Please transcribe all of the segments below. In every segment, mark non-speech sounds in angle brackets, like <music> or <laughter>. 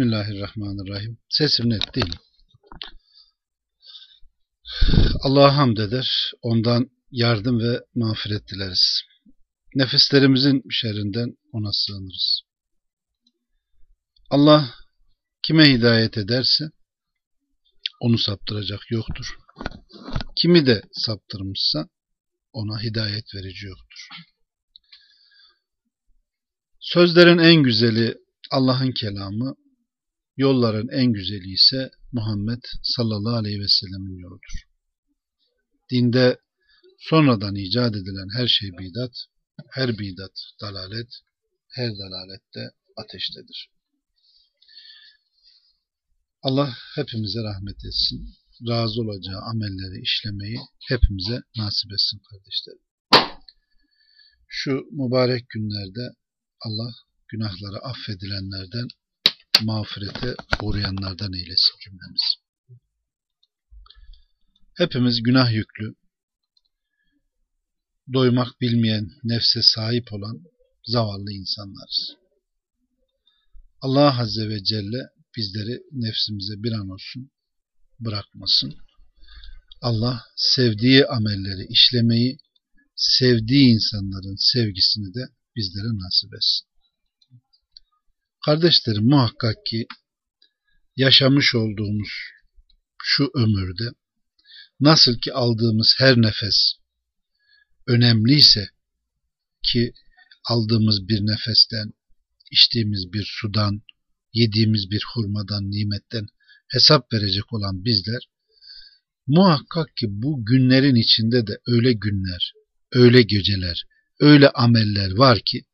Bismillahirrahmanirrahim. Sesim net değil. Allah'a hamd eder. Ondan yardım ve mağfiret dileriz. Nefislerimizin şerrinden ona sığınırız. Allah kime hidayet ederse onu saptıracak yoktur. Kimi de saptırmışsa ona hidayet verici yoktur. Sözlerin en güzeli Allah'ın kelamı, yolların en güzeli ise Muhammed sallallahu aleyhi ve sellemin yoludur. Dinde sonradan icat edilen her şey bidat, her bidat dalalet, her dalalette ateştedir. Allah hepimize rahmet etsin. Razı olacağı amelleri işlemeyi hepimize nasip etsin kardeşlerim. Şu mübarek günlerde Allah günahları affedilenlerden mağfirete uğrayanlardan eylesin cümlemiz. Hepimiz günah yüklü, doymak bilmeyen nefse sahip olan zavallı insanlarız. Allah Azze ve Celle bizleri nefsimize bir an olsun bırakmasın. Allah sevdiği amelleri işlemeyi, sevdiği insanların sevgisini de bizlere nasip etsin. Kardeşlerim muhakkak ki yaşamış olduğumuz şu ömürde nasıl ki aldığımız her nefes önemliyse ki aldığımız bir nefesten, içtiğimiz bir sudan, yediğimiz bir hurmadan, nimetten hesap verecek olan bizler muhakkak ki bu günlerin içinde de öyle günler, öyle geceler, öyle ameller var ki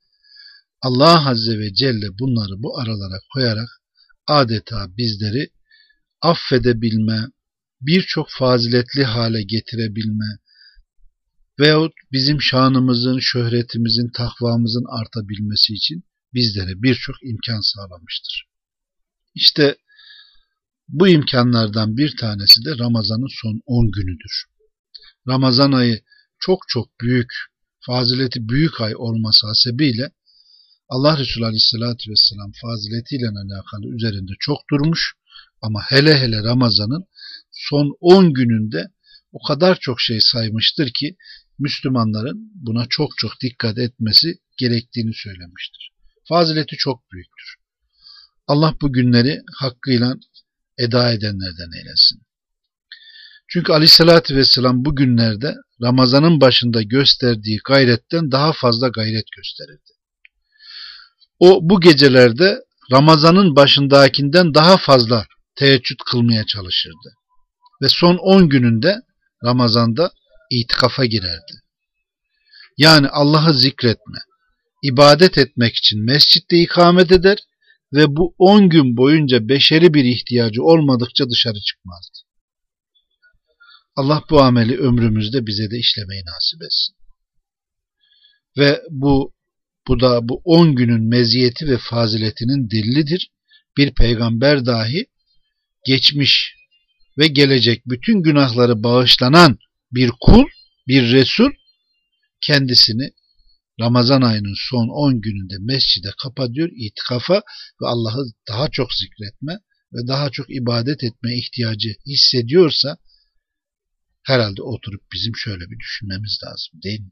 Allah Azze ve Celle bunları bu aralara koyarak adeta bizleri affedebilme, birçok faziletli hale getirebilme veyahut bizim şanımızın, şöhretimizin, takvamızın artabilmesi için bizlere birçok imkan sağlamıştır. İşte bu imkanlardan bir tanesi de Ramazan'ın son 10 günüdür. Ramazan ayı çok çok büyük, fazileti büyük ay olması hasebiyle Allah Resulü Aleyhisselatü Vesselam faziletiyle alakalı üzerinde çok durmuş ama hele hele Ramazan'ın son 10 gününde o kadar çok şey saymıştır ki Müslümanların buna çok çok dikkat etmesi gerektiğini söylemiştir. Fazileti çok büyüktür. Allah bu günleri hakkıyla eda edenlerden eylesin. Çünkü aleyhissalatü vesselam bu günlerde Ramazan'ın başında gösterdiği gayretten daha fazla gayret gösterirdi. O bu gecelerde Ramazan'ın başındakinden daha fazla teheccüd kılmaya çalışırdı. Ve son 10 gününde Ramazan'da itikafa girerdi. Yani Allah'ı zikretme, ibadet etmek için mescitte ikamet eder ve bu 10 gün boyunca beşeri bir ihtiyacı olmadıkça dışarı çıkmazdı. Allah bu ameli ömrümüzde bize de işlemeyi nasip etsin. Ve bu bu da bu 10 günün meziyeti ve faziletinin delilidir. Bir peygamber dahi geçmiş ve gelecek bütün günahları bağışlanan bir kul, bir resul kendisini Ramazan ayının son 10 gününde mescide kapatıyor, itikafa ve Allah'ı daha çok zikretme ve daha çok ibadet etme ihtiyacı hissediyorsa herhalde oturup bizim şöyle bir düşünmemiz lazım değil mi?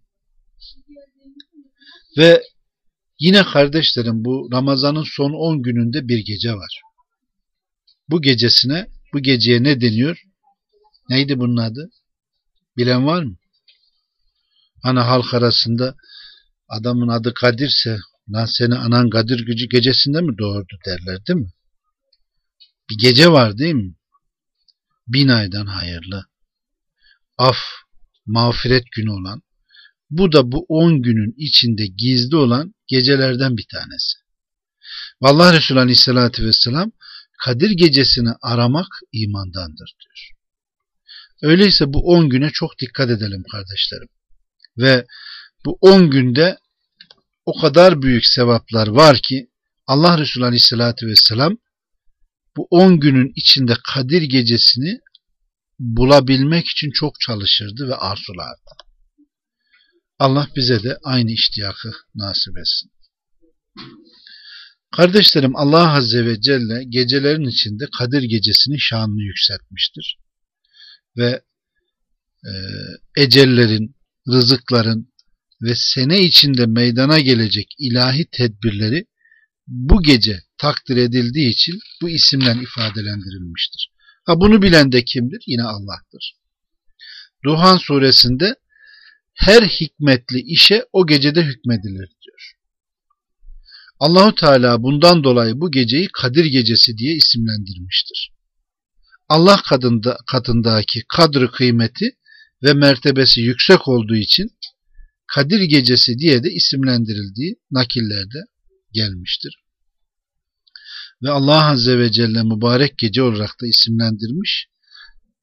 Ve yine kardeşlerim bu Ramazan'ın son 10 gününde bir gece var. Bu gecesine, bu geceye ne deniyor? Neydi bunun adı? Bilen var mı? Hani halk arasında adamın adı Kadir'se lan seni anan Kadir gücü gecesinde mi doğurdu derler değil mi? Bir gece var değil mi? Bin aydan hayırlı. Af, mağfiret günü olan. Bu da bu on günün içinde gizli olan gecelerden bir tanesi. Vallahi Resulü Aleyhisselatü Vesselam Kadir gecesini aramak imandandır diyor. Öyleyse bu on güne çok dikkat edelim kardeşlerim. Ve bu on günde o kadar büyük sevaplar var ki Allah Resulü Aleyhisselatü Vesselam bu on günün içinde Kadir gecesini bulabilmek için çok çalışırdı ve arzulardı. Allah bize de aynı iştiyakı nasip etsin. Kardeşlerim Allah Azze ve Celle gecelerin içinde Kadir gecesinin şanını yükseltmiştir. Ve e, ecellerin, rızıkların ve sene içinde meydana gelecek ilahi tedbirleri bu gece takdir edildiği için bu isimle ifadelendirilmiştir. Ha bunu bilen de kimdir? Yine Allah'tır. Duhan suresinde her hikmetli işe o gecede hükmedilir diyor. Allahu Teala bundan dolayı bu geceyi Kadir Gecesi diye isimlendirmiştir. Allah katında, katındaki kadrı kıymeti ve mertebesi yüksek olduğu için Kadir Gecesi diye de isimlendirildiği nakillerde gelmiştir. Ve Allah Azze ve Celle mübarek gece olarak da isimlendirmiş.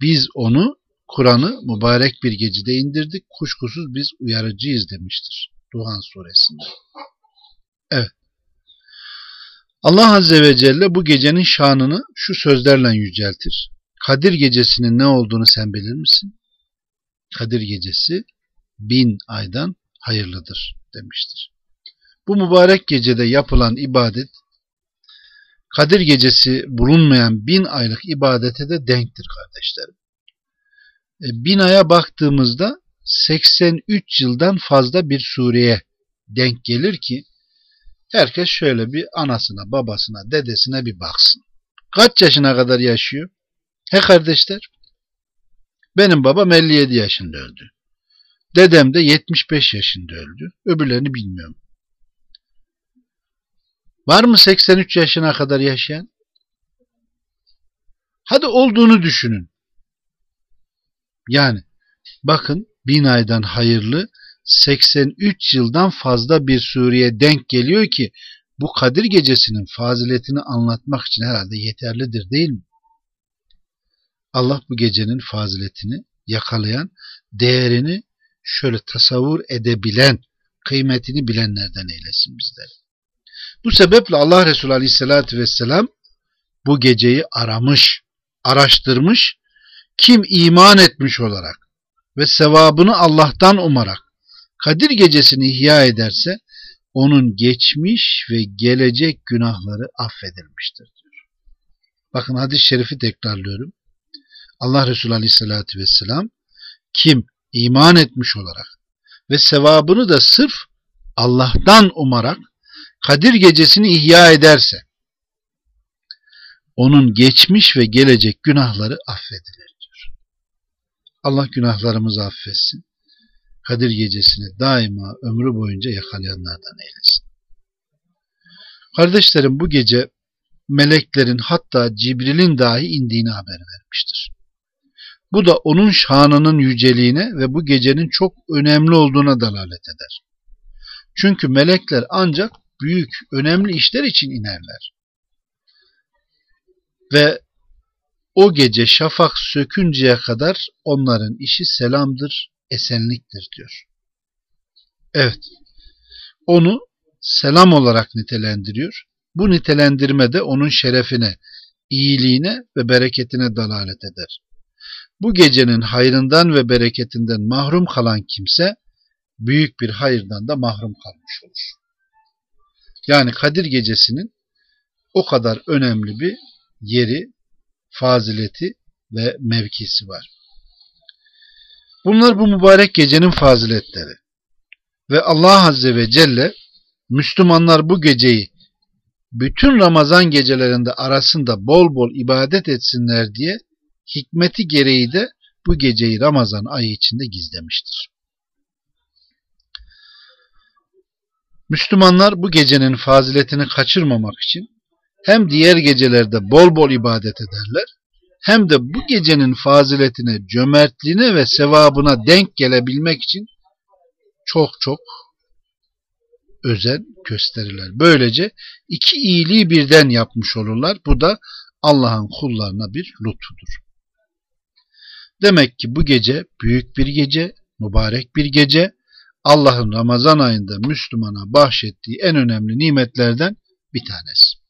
Biz onu Kur'an'ı mübarek bir gecede indirdik. Kuşkusuz biz uyarıcıyız demiştir. Duhan suresinde. Evet. Allah Azze ve Celle bu gecenin şanını şu sözlerle yüceltir. Kadir gecesinin ne olduğunu sen bilir misin? Kadir gecesi bin aydan hayırlıdır demiştir. Bu mübarek gecede yapılan ibadet Kadir gecesi bulunmayan bin aylık ibadete de denktir kardeşlerim. E, bin aya baktığımızda 83 yıldan fazla bir sureye denk gelir ki herkes şöyle bir anasına, babasına, dedesine bir baksın. Kaç yaşına kadar yaşıyor? He kardeşler? Benim babam 57 yaşında öldü. Dedem de 75 yaşında öldü. Öbürlerini bilmiyorum. Var mı 83 yaşına kadar yaşayan? Hadi olduğunu düşünün. Yani bakın bin aydan hayırlı 83 yıldan fazla bir Suriye denk geliyor ki bu Kadir gecesinin faziletini anlatmak için herhalde yeterlidir değil mi? Allah bu gecenin faziletini yakalayan, değerini şöyle tasavvur edebilen, kıymetini bilenlerden eylesin bizleri. Bu sebeple Allah Resulü Aleyhisselatü Vesselam bu geceyi aramış, araştırmış, kim iman etmiş olarak ve sevabını Allah'tan umarak Kadir gecesini ihya ederse onun geçmiş ve gelecek günahları affedilmiştir diyor. Bakın hadis-i şerifi tekrarlıyorum. Allah Resulü Aleyhisselatü Vesselam kim iman etmiş olarak ve sevabını da sırf Allah'tan umarak Kadir gecesini ihya ederse onun geçmiş ve gelecek günahları affedilir. Allah günahlarımızı affetsin. Kadir gecesini daima ömrü boyunca yakalayanlardan eylesin. Kardeşlerim bu gece meleklerin hatta Cibril'in dahi indiğini haber vermiştir. Bu da onun şanının yüceliğine ve bu gecenin çok önemli olduğuna dalalet eder. Çünkü melekler ancak büyük, önemli işler için inerler. Ve o gece şafak sökünceye kadar onların işi selamdır, esenliktir diyor. Evet, onu selam olarak nitelendiriyor. Bu nitelendirme de onun şerefine, iyiliğine ve bereketine dalalet eder. Bu gecenin hayrından ve bereketinden mahrum kalan kimse, büyük bir hayırdan da mahrum kalmış olur. Yani Kadir gecesinin o kadar önemli bir yeri, fazileti ve mevkisi var. Bunlar bu mübarek gecenin faziletleri. Ve Allah Azze ve Celle Müslümanlar bu geceyi bütün Ramazan gecelerinde arasında bol bol ibadet etsinler diye hikmeti gereği de bu geceyi Ramazan ayı içinde gizlemiştir. Müslümanlar bu gecenin faziletini kaçırmamak için hem diğer gecelerde bol bol ibadet ederler hem de bu gecenin faziletine, cömertliğine ve sevabına denk gelebilmek için çok çok özen gösterirler. Böylece iki iyiliği birden yapmış olurlar. Bu da Allah'ın kullarına bir lütfudur. Demek ki bu gece büyük bir gece, mübarek bir gece Allah'ın Ramazan ayında Müslümana bahşettiği en önemli nimetlerden bir tanesi.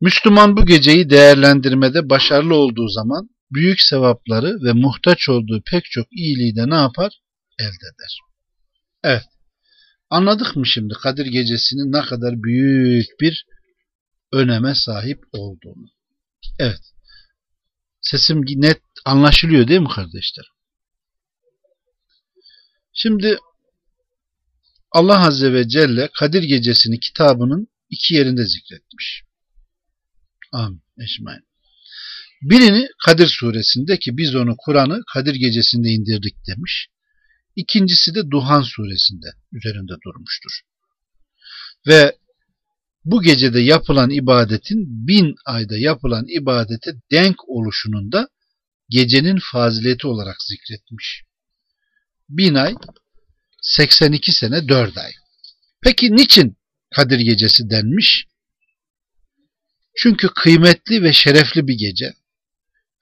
Müslüman bu geceyi değerlendirmede başarılı olduğu zaman büyük sevapları ve muhtaç olduğu pek çok iyiliği de ne yapar? Elde eder. Evet. Anladık mı şimdi Kadir Gecesi'nin ne kadar büyük bir öneme sahip olduğunu? Evet. Sesim net anlaşılıyor değil mi kardeşler? Şimdi Allah Azze ve Celle Kadir Gecesi'ni kitabının iki yerinde zikretmiş. Amin. Eşmain. Birini Kadir suresinde ki biz onu Kur'an'ı Kadir gecesinde indirdik demiş. İkincisi de Duhan suresinde üzerinde durmuştur. Ve bu gecede yapılan ibadetin bin ayda yapılan ibadete denk oluşunun da gecenin fazileti olarak zikretmiş. Bin ay 82 sene 4 ay. Peki niçin Kadir gecesi denmiş? Çünkü kıymetli ve şerefli bir gece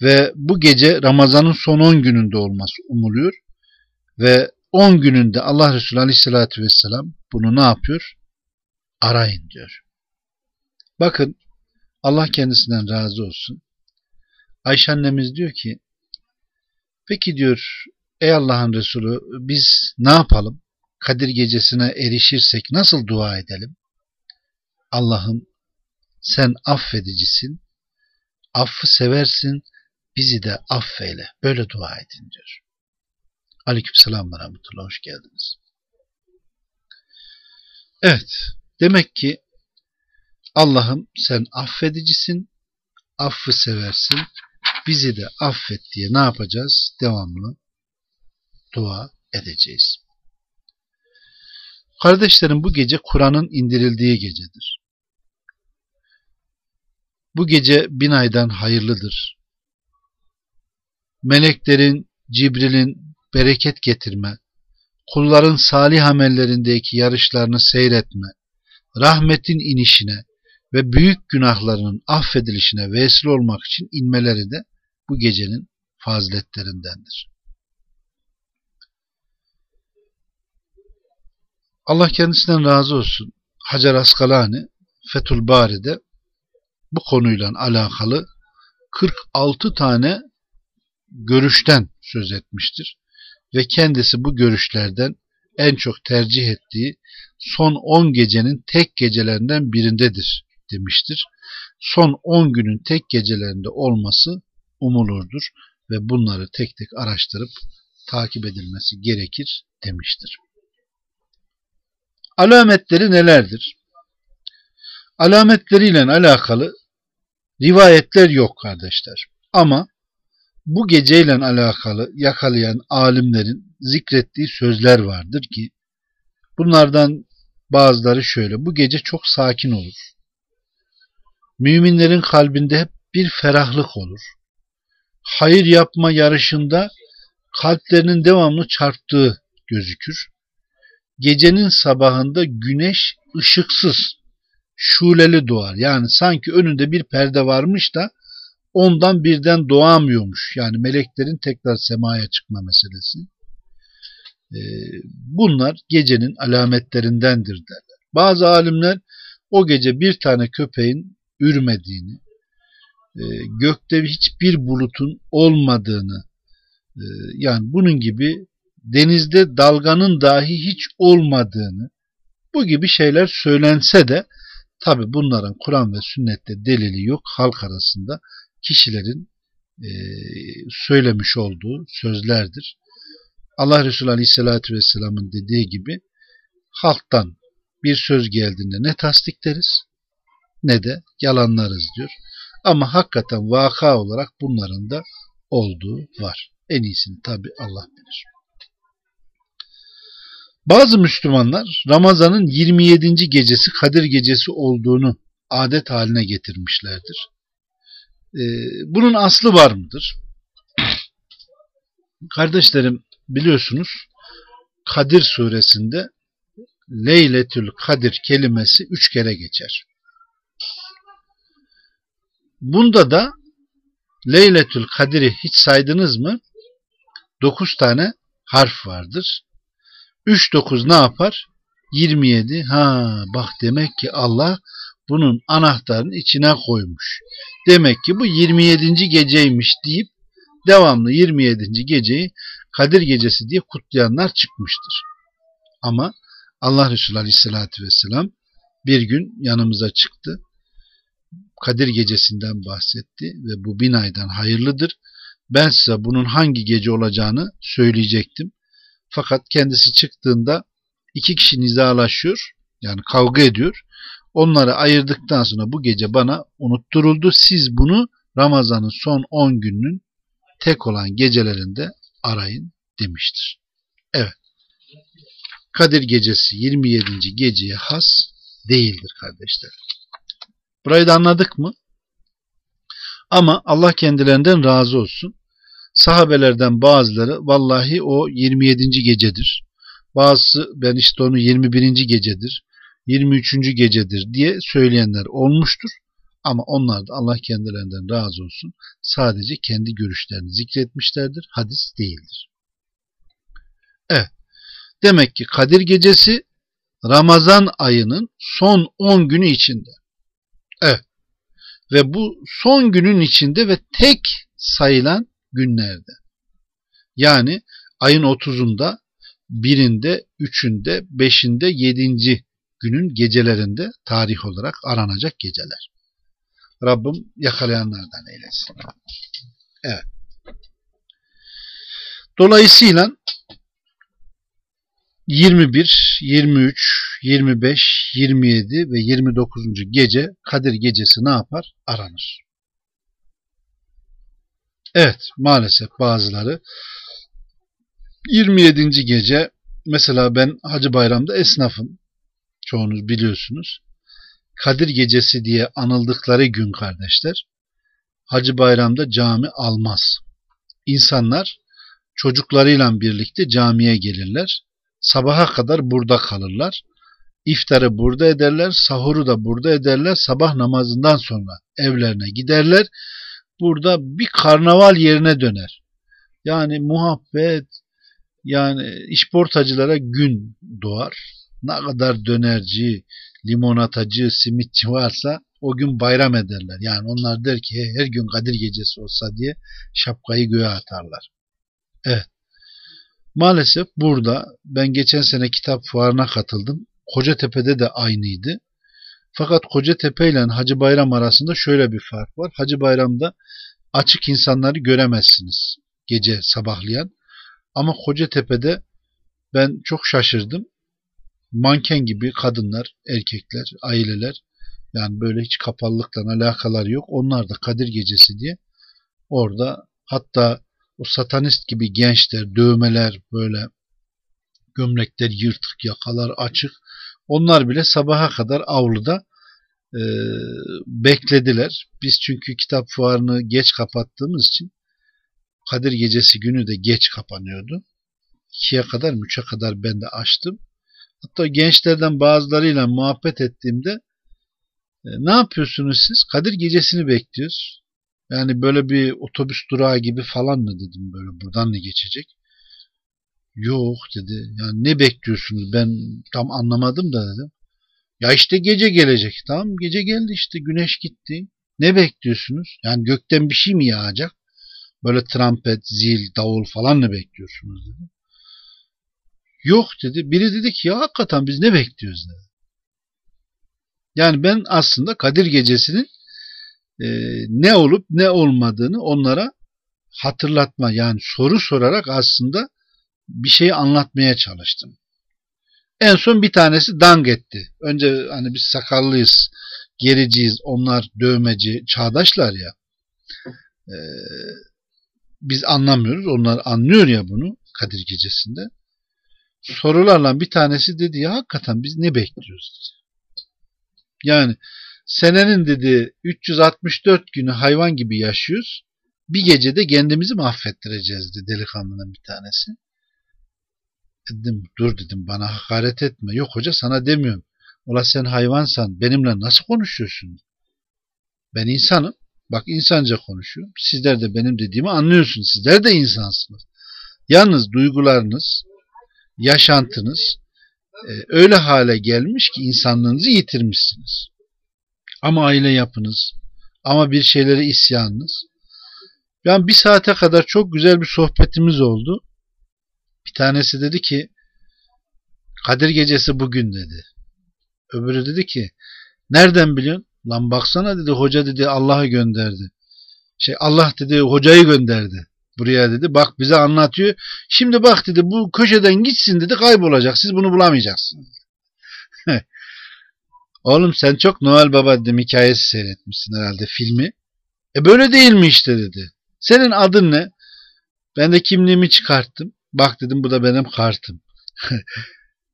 ve bu gece Ramazan'ın son 10 gününde olması umuluyor ve 10 gününde Allah Resulü Aleyhisselatü Vesselam bunu ne yapıyor? Arayın diyor. Bakın Allah kendisinden razı olsun. Ayşe annemiz diyor ki peki diyor ey Allah'ın Resulü biz ne yapalım? Kadir gecesine erişirsek nasıl dua edelim? Allah'ım sen affedicisin, affı seversin, bizi de affeyle. Böyle dua edin diyor. Aleykümselam ve rahmetullah. Hoş geldiniz. Evet. Demek ki Allah'ım sen affedicisin, affı seversin, bizi de affet diye ne yapacağız? Devamlı dua edeceğiz. Kardeşlerim bu gece Kur'an'ın indirildiği gecedir. Bu gece bin aydan hayırlıdır. Meleklerin, Cibril'in bereket getirme, kulların salih amellerindeki yarışlarını seyretme, rahmetin inişine ve büyük günahlarının affedilişine vesile olmak için inmeleri de bu gecenin faziletlerindendir. Allah kendisinden razı olsun. Hacer Askalani Fethul Bari'de bu konuyla alakalı 46 tane görüşten söz etmiştir. Ve kendisi bu görüşlerden en çok tercih ettiği son 10 gecenin tek gecelerinden birindedir demiştir. Son 10 günün tek gecelerinde olması umulurdur ve bunları tek tek araştırıp takip edilmesi gerekir demiştir. Alametleri nelerdir? Alametleriyle alakalı rivayetler yok kardeşler. Ama bu geceyle alakalı yakalayan alimlerin zikrettiği sözler vardır ki bunlardan bazıları şöyle bu gece çok sakin olur. Müminlerin kalbinde hep bir ferahlık olur. Hayır yapma yarışında kalplerinin devamlı çarptığı gözükür. Gecenin sabahında güneş ışıksız, şuleli doğar. Yani sanki önünde bir perde varmış da ondan birden doğamıyormuş. Yani meleklerin tekrar semaya çıkma meselesi. Ee, bunlar gecenin alametlerindendir derler. Bazı alimler o gece bir tane köpeğin ürmediğini, e, gökte hiçbir bulutun olmadığını, e, yani bunun gibi denizde dalganın dahi hiç olmadığını, bu gibi şeyler söylense de tabi bunların Kur'an ve sünnette delili yok halk arasında kişilerin e, söylemiş olduğu sözlerdir. Allah Resulü Aleyhisselatü Vesselam'ın dediği gibi halktan bir söz geldiğinde ne tasdikleriz ne de yalanlarız diyor. Ama hakikaten vaka olarak bunların da olduğu var. En iyisini tabi Allah bilir. Bazı Müslümanlar Ramazan'ın 27. gecesi Kadir gecesi olduğunu adet haline getirmişlerdir. Ee, bunun aslı var mıdır? Kardeşlerim biliyorsunuz Kadir suresinde Leyletül Kadir kelimesi üç kere geçer. Bunda da Leyletül Kadir'i hiç saydınız mı? Dokuz tane harf vardır. Üç dokuz ne yapar? 27. Ha bak demek ki Allah bunun anahtarını içine koymuş. Demek ki bu 27. geceymiş deyip devamlı 27. geceyi Kadir gecesi diye kutlayanlar çıkmıştır. Ama Allah Resulü Aleyhisselatü Vesselam bir gün yanımıza çıktı. Kadir gecesinden bahsetti ve bu bin aydan hayırlıdır. Ben size bunun hangi gece olacağını söyleyecektim. Fakat kendisi çıktığında iki kişi nizalaşıyor yani kavga ediyor. Onları ayırdıktan sonra bu gece bana unutturuldu. Siz bunu Ramazan'ın son 10 gününün tek olan gecelerinde arayın demiştir. Evet. Kadir gecesi 27. geceye has değildir kardeşler. Burayı da anladık mı? Ama Allah kendilerinden razı olsun. Sahabelerden bazıları vallahi o 27. gecedir. Bazısı ben işte onu 21. gecedir, 23. gecedir diye söyleyenler olmuştur. Ama onlar da Allah kendilerinden razı olsun. Sadece kendi görüşlerini zikretmişlerdir. Hadis değildir. Evet. Demek ki Kadir Gecesi Ramazan ayının son 10 günü içinde. Evet. Ve bu son günün içinde ve tek sayılan günlerde. Yani ayın 30'unda, birinde, üçünde, beşinde, yedinci günün gecelerinde tarih olarak aranacak geceler. Rabbim yakalayanlardan eylesin. Evet. Dolayısıyla 21, 23, 25, 27 ve 29. gece Kadir gecesi ne yapar? Aranır. Evet maalesef bazıları 27. gece mesela ben Hacı Bayram'da esnafım. Çoğunuz biliyorsunuz. Kadir gecesi diye anıldıkları gün kardeşler Hacı Bayram'da cami almaz. İnsanlar çocuklarıyla birlikte camiye gelirler. Sabaha kadar burada kalırlar. İftarı burada ederler, sahuru da burada ederler. Sabah namazından sonra evlerine giderler. Burada bir karnaval yerine döner. Yani muhabbet, yani işportacılara gün doğar. Ne kadar dönerci, limonatacı, simitçi varsa o gün bayram ederler. Yani onlar der ki her gün Kadir gecesi olsa diye şapkayı göğe atarlar. Evet. Maalesef burada ben geçen sene kitap fuarına katıldım. Kocatepe'de de aynıydı. Fakat Kocatepe ile Hacı Bayram arasında şöyle bir fark var. Hacı Bayram'da açık insanları göremezsiniz gece sabahlayan. Ama Kocatepe'de ben çok şaşırdım. Manken gibi kadınlar, erkekler, aileler yani böyle hiç kapalılıkla alakaları yok. Onlar da Kadir Gecesi diye orada hatta o satanist gibi gençler, dövmeler böyle gömlekler yırtık, yakalar açık. Onlar bile sabaha kadar avluda e, beklediler. Biz çünkü kitap fuarını geç kapattığımız için Kadir Gecesi günü de geç kapanıyordu. İkiye kadar, üçe kadar ben de açtım. Hatta gençlerden bazılarıyla muhabbet ettiğimde e, ne yapıyorsunuz siz? Kadir Gecesi'ni bekliyoruz. Yani böyle bir otobüs durağı gibi falan mı dedim böyle buradan ne geçecek? Yok dedi. Yani ne bekliyorsunuz? Ben tam anlamadım da dedim. Ya işte gece gelecek. Tamam gece geldi işte güneş gitti. Ne bekliyorsunuz? Yani gökten bir şey mi yağacak? Böyle trompet, zil, davul falan mı bekliyorsunuz dedi. Yok dedi. Biri dedi ki ya hakikaten biz ne bekliyoruz dedi. Yani ben aslında Kadir Gecesi'nin e, ne olup ne olmadığını onlara hatırlatma yani soru sorarak aslında bir şeyi anlatmaya çalıştım. En son bir tanesi dang etti. Önce hani biz sakallıyız, gericiyiz, onlar dövmeci, çağdaşlar ya. Ee, biz anlamıyoruz, onlar anlıyor ya bunu Kadir Gecesi'nde. Sorularla bir tanesi dedi ya hakikaten biz ne bekliyoruz? Yani senenin dedi 364 günü hayvan gibi yaşıyoruz. Bir gecede kendimizi mahvettireceğiz dedi delikanlının bir tanesi. Dedim dur dedim bana hakaret etme. Yok hoca sana demiyorum. Ola sen hayvansan benimle nasıl konuşuyorsun? Ben insanım. Bak insanca konuşuyorum. Sizler de benim dediğimi anlıyorsunuz. Sizler de insansınız. Yalnız duygularınız, yaşantınız e, öyle hale gelmiş ki insanlığınızı yitirmişsiniz. Ama aile yapınız, ama bir şeylere isyanınız. Yani bir saate kadar çok güzel bir sohbetimiz oldu. Bir tanesi dedi ki Kadir gecesi bugün dedi. Öbürü dedi ki nereden biliyorsun? Lan baksana dedi hoca dedi Allah'ı gönderdi. Şey Allah dedi hocayı gönderdi. Buraya dedi bak bize anlatıyor. Şimdi bak dedi bu köşeden gitsin dedi kaybolacak. Siz bunu bulamayacaksınız. <laughs> Oğlum sen çok Noel Baba dedim hikayesi seyretmişsin herhalde filmi. E böyle değil mi işte dedi. Senin adın ne? Ben de kimliğimi çıkarttım. Bak dedim bu da benim kartım. <laughs>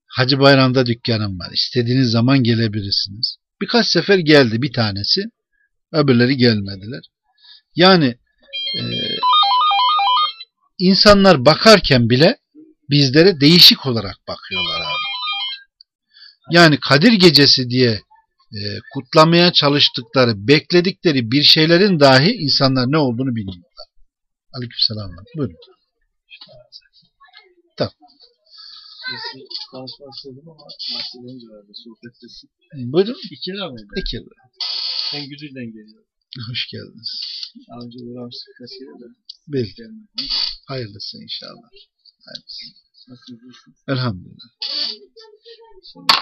Hacı Bayram'da dükkanım var. İstediğiniz zaman gelebilirsiniz. Birkaç sefer geldi bir tanesi. Öbürleri gelmediler. Yani e, insanlar bakarken bile bizlere değişik olarak bakıyorlar abi. Yani Kadir Gecesi diye e, kutlamaya çalıştıkları, bekledikleri bir şeylerin dahi insanlar ne olduğunu bilmiyorlar. Aleykümselam. Buyurun. Tanışmak istedim ama bahsedince vardı sohbettesin. Buyurun. İki lira mıydı? İki yıl. Ben Güdül'den geliyorum. Hoş geldiniz. Önce uğramıştık de. Bil. Gelmedim. Hayırlısı inşallah. Hayırlısı. İyisiniz? Elhamdülillah. Şimdi,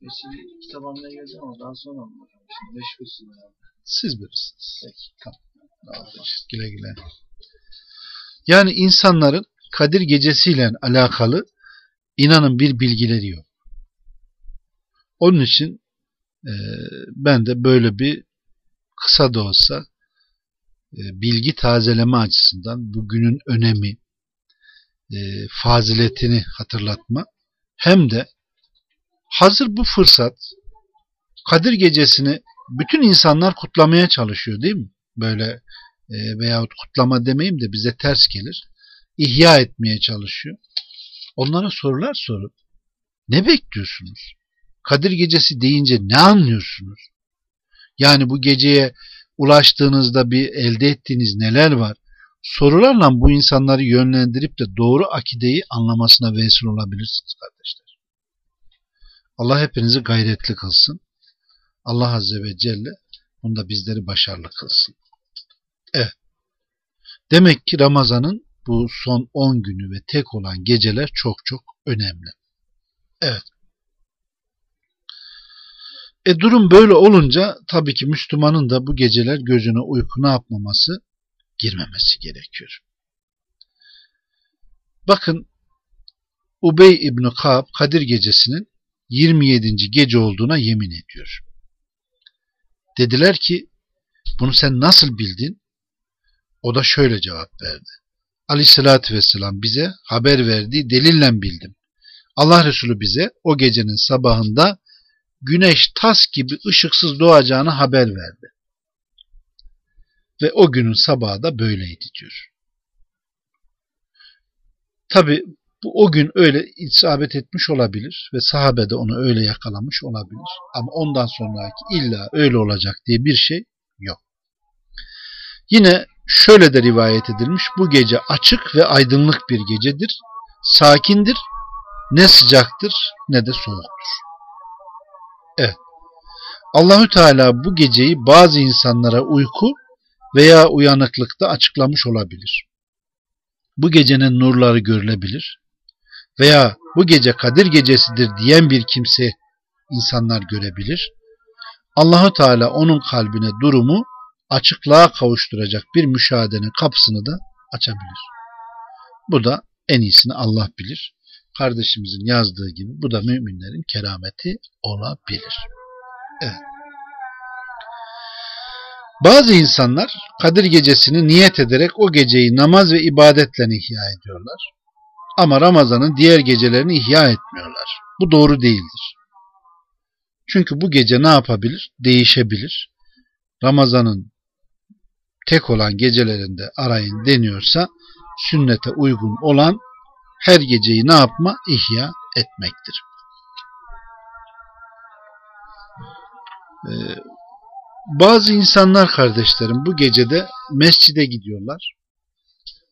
Gerçi kitap almaya geleceğim ama daha sonra mı? Şimdi meşgulsün herhalde. Siz bilirsiniz. Peki. Tamam. Güle güle. Yani insanların Kadir gecesiyle alakalı inanın bir bilgileri yok. Onun için e, ben de böyle bir kısa da olsa e, bilgi tazeleme açısından bugünün önemi, e, faziletini hatırlatma hem de hazır bu fırsat Kadir gecesini bütün insanlar kutlamaya çalışıyor değil mi? Böyle e, veyahut kutlama demeyeyim de bize ters gelir. İhya etmeye çalışıyor. Onlara sorular sorup ne bekliyorsunuz? Kadir gecesi deyince ne anlıyorsunuz? Yani bu geceye ulaştığınızda bir elde ettiğiniz neler var? Sorularla bu insanları yönlendirip de doğru akideyi anlamasına vesile olabilirsiniz kardeşler. Allah hepinizi gayretli kılsın. Allah Azze ve Celle bunda bizleri başarılı kılsın. Evet. Demek ki Ramazan'ın bu son 10 günü ve tek olan geceler çok çok önemli. Evet. E durum böyle olunca tabii ki Müslümanın da bu geceler gözüne uyku ne yapmaması girmemesi gerekiyor. Bakın Ubey İbni Ka'b Kadir gecesinin 27. gece olduğuna yemin ediyor. Dediler ki bunu sen nasıl bildin? O da şöyle cevap verdi. Aleyhissalatü vesselam bize haber verdiği delille bildim. Allah Resulü bize o gecenin sabahında güneş tas gibi ışıksız doğacağını haber verdi. Ve o günün sabahı da böyleydi diyor. Tabi bu o gün öyle isabet etmiş olabilir ve sahabe de onu öyle yakalamış olabilir. Ama ondan sonraki illa öyle olacak diye bir şey yok. Yine şöyle de rivayet edilmiş. Bu gece açık ve aydınlık bir gecedir. Sakindir. Ne sıcaktır ne de soğuktur. Evet. Allahü Teala bu geceyi bazı insanlara uyku veya uyanıklıkta açıklamış olabilir. Bu gecenin nurları görülebilir veya bu gece Kadir gecesidir diyen bir kimse insanlar görebilir. Allahü Teala onun kalbine durumu açıklığa kavuşturacak bir müşahedenin kapısını da açabilir. Bu da en iyisini Allah bilir. Kardeşimizin yazdığı gibi bu da müminlerin kerameti olabilir. Evet. Bazı insanlar Kadir gecesini niyet ederek o geceyi namaz ve ibadetle ihya ediyorlar. Ama Ramazan'ın diğer gecelerini ihya etmiyorlar. Bu doğru değildir. Çünkü bu gece ne yapabilir? Değişebilir. Ramazan'ın tek olan gecelerinde arayın deniyorsa sünnete uygun olan her geceyi ne yapma? İhya etmektir. Ee, bazı insanlar kardeşlerim bu gecede mescide gidiyorlar.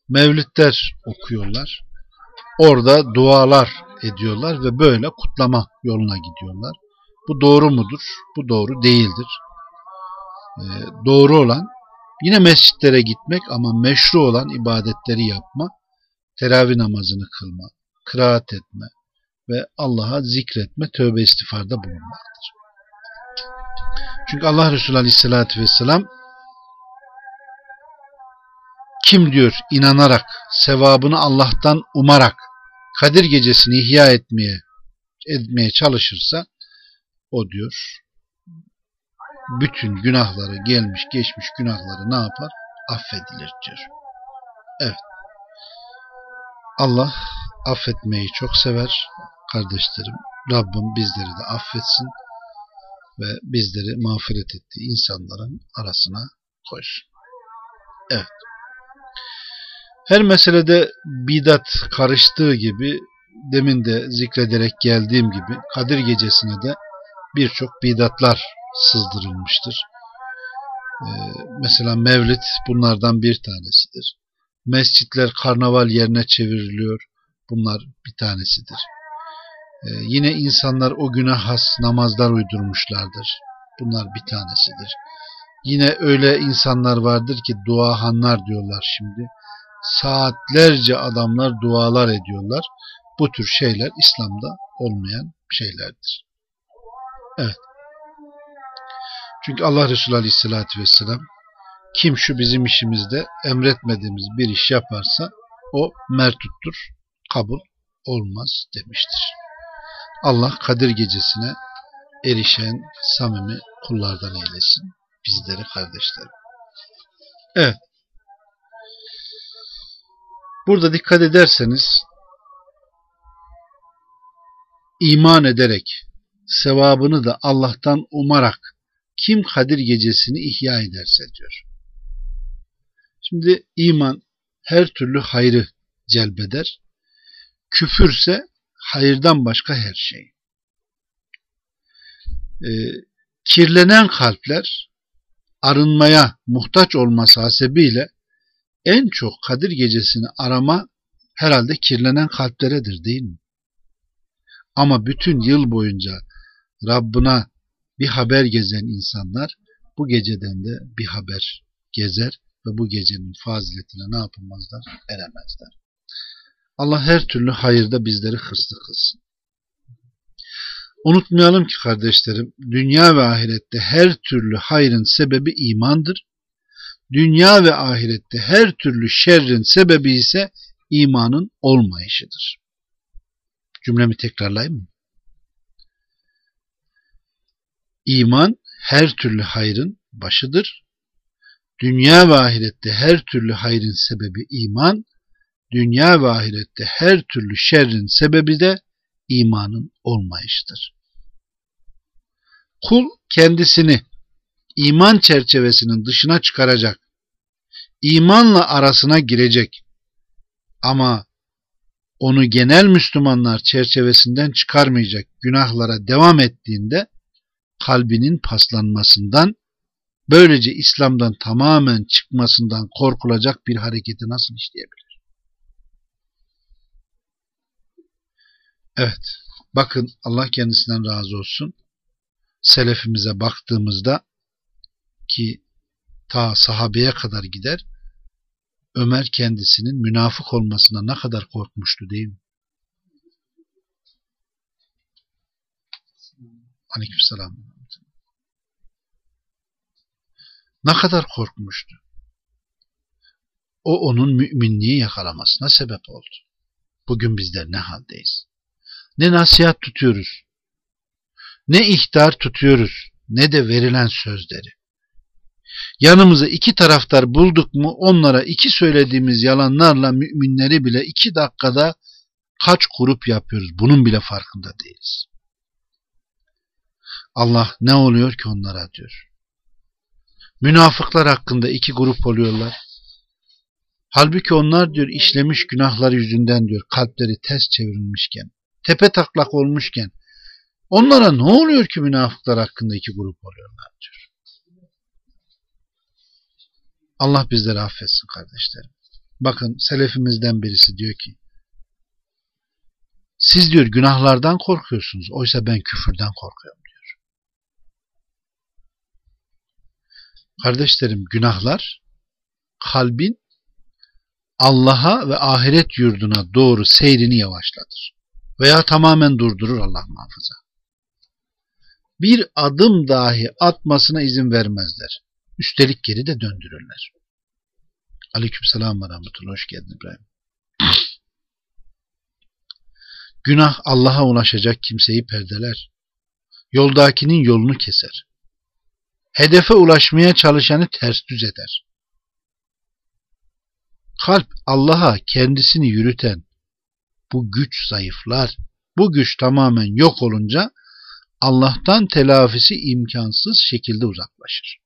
Mevlütler okuyorlar. Orada dualar ediyorlar ve böyle kutlama yoluna gidiyorlar. Bu doğru mudur? Bu doğru değildir. Ee, doğru olan yine mescitlere gitmek ama meşru olan ibadetleri yapma, teravih namazını kılma, kıraat etme, ve Allah'a zikretme, tövbe istiğfarda bulunmaktır. Çünkü Allah Resulü Aleyhisselatü Vesselam kim diyor inanarak, sevabını Allah'tan umarak Kadir gecesini ihya etmeye etmeye çalışırsa o diyor bütün günahları gelmiş geçmiş günahları ne yapar? Affedilir diyor. Evet. Allah affetmeyi çok sever kardeşlerim. Rabbim bizleri de affetsin ve bizleri mağfiret ettiği insanların arasına koysun. Evet. Her meselede bidat karıştığı gibi demin de zikrederek geldiğim gibi Kadir Gecesi'ne de birçok bidatlar sızdırılmıştır. Ee, mesela Mevlid bunlardan bir tanesidir. Mescitler karnaval yerine çevriliyor. Bunlar bir tanesidir. Ee, yine insanlar o güne has namazlar uydurmuşlardır. Bunlar bir tanesidir. Yine öyle insanlar vardır ki duahanlar diyorlar şimdi. Saatlerce adamlar dualar ediyorlar. Bu tür şeyler İslam'da olmayan şeylerdir. Evet. Çünkü Allah Resulü Aleyhisselatü Vesselam kim şu bizim işimizde emretmediğimiz bir iş yaparsa o mertuttur, kabul olmaz demiştir. Allah Kadir gecesine erişen samimi kullardan eylesin. Bizleri kardeşlerim. Evet. Burada dikkat ederseniz iman ederek sevabını da Allah'tan umarak kim Kadir gecesini ihya ederse diyor. Şimdi iman her türlü hayrı celbeder. Küfürse hayırdan başka her şey. Ee, kirlenen kalpler arınmaya muhtaç olması hasebiyle en çok Kadir gecesini arama herhalde kirlenen kalpleredir değil mi? Ama bütün yıl boyunca Rabbına bir haber gezen insanlar bu geceden de bir haber gezer ve bu gecenin faziletine ne yapamazlar? Eremezler. Allah her türlü hayırda bizleri hırslı kılsın. Unutmayalım ki kardeşlerim, dünya ve ahirette her türlü hayrın sebebi imandır. Dünya ve ahirette her türlü şerrin sebebi ise imanın olmayışıdır. Cümlemi tekrarlayayım mı? İman her türlü hayrın başıdır. Dünya ve ahirette her türlü hayrın sebebi iman, dünya ve ahirette her türlü şerrin sebebi de imanın olmayıştır. Kul kendisini iman çerçevesinin dışına çıkaracak, imanla arasına girecek ama onu genel Müslümanlar çerçevesinden çıkarmayacak günahlara devam ettiğinde kalbinin paslanmasından böylece İslam'dan tamamen çıkmasından korkulacak bir hareketi nasıl işleyebilir? Evet. Bakın Allah kendisinden razı olsun. Selefimize baktığımızda ki ta sahabeye kadar gider Ömer kendisinin münafık olmasına ne kadar korkmuştu değil mi? Aleykümselam. Ne kadar korkmuştu. O onun müminliği yakalamasına sebep oldu. Bugün bizler ne haldeyiz? Ne nasihat tutuyoruz, ne ihtar tutuyoruz, ne de verilen sözleri. Yanımıza iki taraftar bulduk mu onlara iki söylediğimiz yalanlarla müminleri bile iki dakikada kaç grup yapıyoruz. Bunun bile farkında değiliz. Allah ne oluyor ki onlara diyor. Münafıklar hakkında iki grup oluyorlar. Halbuki onlar diyor işlemiş günahları yüzünden diyor kalpleri ters çevrilmişken, tepe taklak olmuşken onlara ne oluyor ki münafıklar hakkında iki grup oluyorlar diyor. Allah bizleri affetsin kardeşlerim. Bakın selefimizden birisi diyor ki siz diyor günahlardan korkuyorsunuz. Oysa ben küfürden korkuyorum Kardeşlerim günahlar kalbin Allah'a ve ahiret yurduna doğru seyrini yavaşlatır. Veya tamamen durdurur Allah muhafaza. Bir adım dahi atmasına izin vermezler. Üstelik geri de döndürürler. Aleykümselam ve rahmetullah. Hoş geldin İbrahim. Günah Allah'a ulaşacak kimseyi perdeler. Yoldakinin yolunu keser. Hedefe ulaşmaya çalışanı ters düz eder. Kalp Allah'a kendisini yürüten bu güç zayıflar. Bu güç tamamen yok olunca Allah'tan telafisi imkansız şekilde uzaklaşır.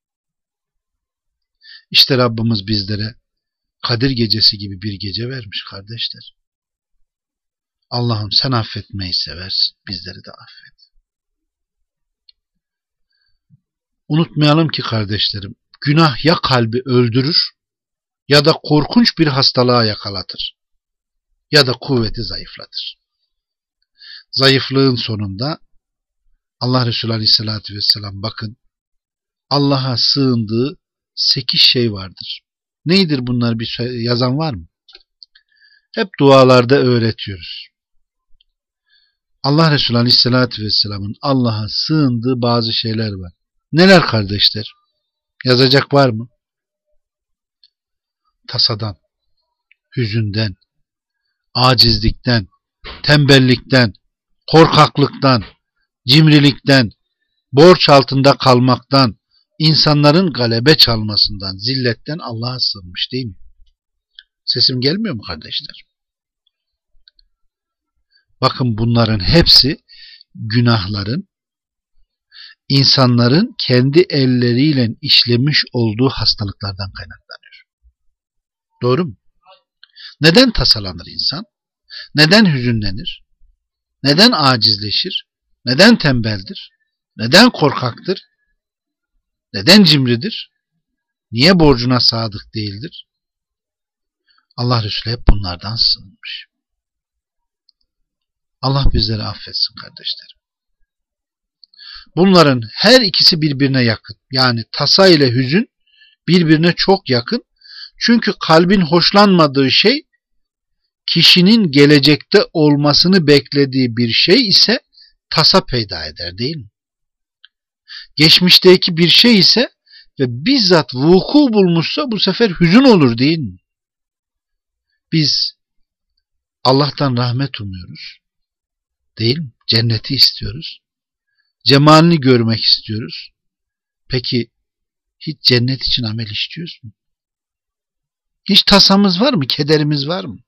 İşte Rabbimiz bizlere Kadir gecesi gibi bir gece vermiş kardeşler. Allah'ım sen affetmeyi seversin. Bizleri de affet. Unutmayalım ki kardeşlerim, günah ya kalbi öldürür ya da korkunç bir hastalığa yakalatır ya da kuvveti zayıflatır. Zayıflığın sonunda Allah Resulü Aleyhisselatü Vesselam bakın Allah'a sığındığı sekiz şey vardır. Neydir bunlar bir yazan var mı? Hep dualarda öğretiyoruz. Allah Resulü Aleyhisselatü Vesselam'ın Allah'a sığındığı bazı şeyler var. Neler kardeşler? Yazacak var mı? Tasadan, hüzünden, acizlikten, tembellikten, korkaklıktan, cimrilikten, borç altında kalmaktan, insanların galebe çalmasından, zilletten Allah'a sığınmış değil mi? Sesim gelmiyor mu kardeşler? Bakın bunların hepsi günahların insanların kendi elleriyle işlemiş olduğu hastalıklardan kaynaklanıyor. Doğru mu? Neden tasalanır insan? Neden hüzünlenir? Neden acizleşir? Neden tembeldir? Neden korkaktır? Neden cimridir? Niye borcuna sadık değildir? Allah Resulü hep bunlardan sığınmış. Allah bizleri affetsin kardeşlerim. Bunların her ikisi birbirine yakın. Yani tasa ile hüzün birbirine çok yakın. Çünkü kalbin hoşlanmadığı şey kişinin gelecekte olmasını beklediği bir şey ise tasa peyda eder değil mi? Geçmişteki bir şey ise ve bizzat vuku bulmuşsa bu sefer hüzün olur değil mi? Biz Allah'tan rahmet umuyoruz. Değil mi? Cenneti istiyoruz. Cemalini görmek istiyoruz. Peki hiç cennet için amel işliyoruz mu? Hiç tasamız var mı? Kederimiz var mı?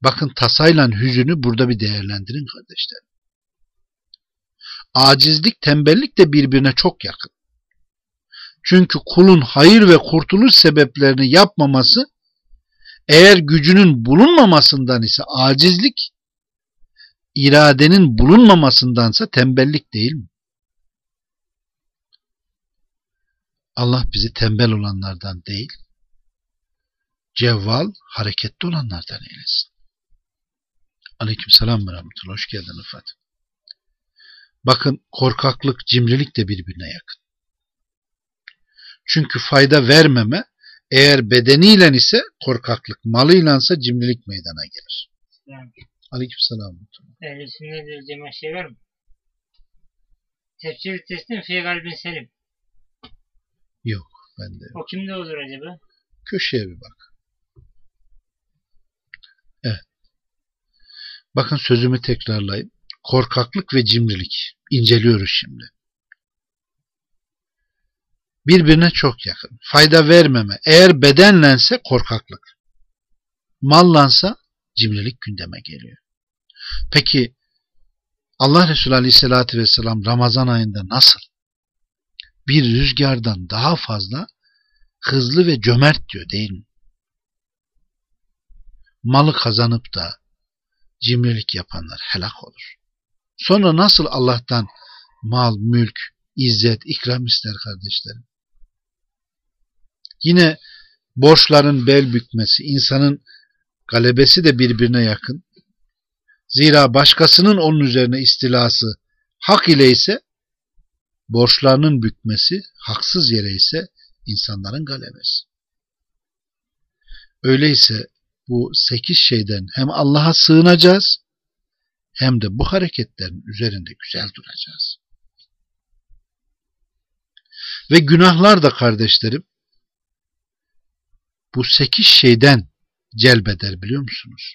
Bakın tasayla hüzünü burada bir değerlendirin kardeşler. Acizlik, tembellik de birbirine çok yakın. Çünkü kulun hayır ve kurtuluş sebeplerini yapmaması eğer gücünün bulunmamasından ise acizlik, iradenin bulunmamasındansa tembellik değil mi? Allah bizi tembel olanlardan değil, cevval, hareketli olanlardan eylesin. Aleyküm selam ve rahmetullah. Hoş geldin Rıfat. Bakın korkaklık, cimrilik de birbirine yakın. Çünkü fayda vermeme eğer bedeniyle ise korkaklık, malıyla ise cimrilik meydana gelir. Yani, Aleyküm selam. Ehl-i sünnet cemaat şey var mı? Tefsir teslim fi kalbin selim. Yok bende. O kimde olur acaba? Köşeye bir bak. Evet. Bakın sözümü tekrarlayayım. Korkaklık ve cimrilik. inceliyoruz şimdi. Birbirine çok yakın. Fayda vermeme. Eğer bedenlense korkaklık. Mallansa cimrilik gündeme geliyor. Peki Allah Resulü Aleyhisselatü Vesselam Ramazan ayında nasıl bir rüzgardan daha fazla hızlı ve cömert diyor değil mi? Malı kazanıp da cimrilik yapanlar helak olur. Sonra nasıl Allah'tan mal, mülk, izzet, ikram ister kardeşlerim? Yine borçların bel bükmesi, insanın galebesi de birbirine yakın. Zira başkasının onun üzerine istilası hak ile ise borçlarının bükmesi, haksız yere ise insanların galebesi. Öyleyse bu sekiz şeyden hem Allah'a sığınacağız hem de bu hareketlerin üzerinde güzel duracağız. Ve günahlar da kardeşlerim bu sekiz şeyden celbeder biliyor musunuz?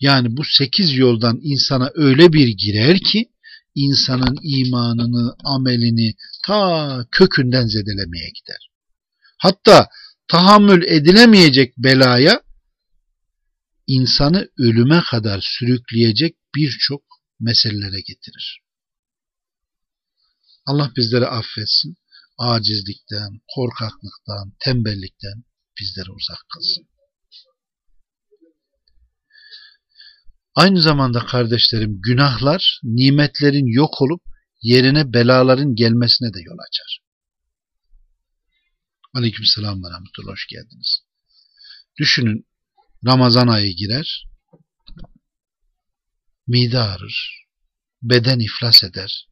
Yani bu sekiz yoldan insana öyle bir girer ki insanın imanını, amelini ta kökünden zedelemeye gider. Hatta tahammül edilemeyecek belaya insanı ölüme kadar sürükleyecek birçok meselelere getirir. Allah bizleri affetsin. Acizlikten, korkaklıktan, tembellikten bizleri uzak kılsın. Aynı zamanda kardeşlerim günahlar nimetlerin yok olup yerine belaların gelmesine de yol açar. Aleyküm selam ve rahmetullah hoş geldiniz. Düşünün Ramazan ayı girer, mide ağrır, beden iflas eder,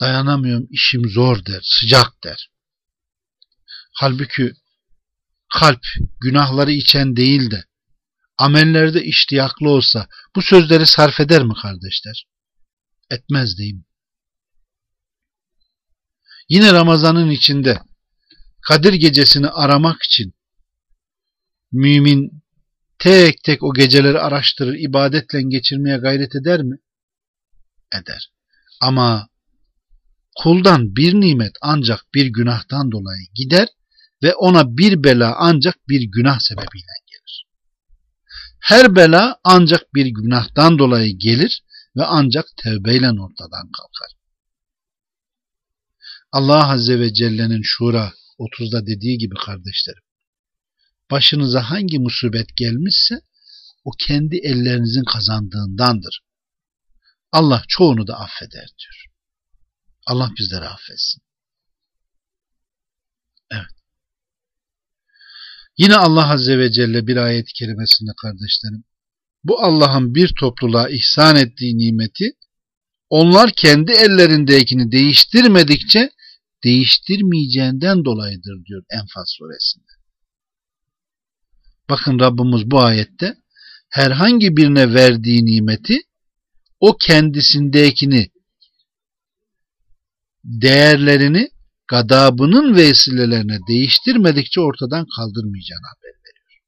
dayanamıyorum işim zor der, sıcak der. Halbuki kalp günahları içen değil de amellerde iştiyaklı olsa bu sözleri sarf eder mi kardeşler? Etmez mi? Yine Ramazan'ın içinde Kadir gecesini aramak için mümin tek tek o geceleri araştırır, ibadetle geçirmeye gayret eder mi? Eder. Ama kuldan bir nimet ancak bir günahtan dolayı gider ve ona bir bela ancak bir günah sebebiyle gelir. Her bela ancak bir günahtan dolayı gelir ve ancak tevbeyle ortadan kalkar. Allah Azze ve Celle'nin Şura 30'da dediği gibi kardeşlerim, başınıza hangi musibet gelmişse o kendi ellerinizin kazandığındandır. Allah çoğunu da affeder diyor. Allah bizleri affetsin. Evet. Yine Allah Azze ve Celle bir ayet-i kerimesinde kardeşlerim, bu Allah'ın bir topluluğa ihsan ettiği nimeti, onlar kendi ellerindekini değiştirmedikçe değiştirmeyeceğinden dolayıdır diyor Enfal suresinde. Bakın Rabbimiz bu ayette herhangi birine verdiği nimeti o kendisindekini değerlerini gadabının vesilelerine değiştirmedikçe ortadan kaldırmayacağını haber veriyor.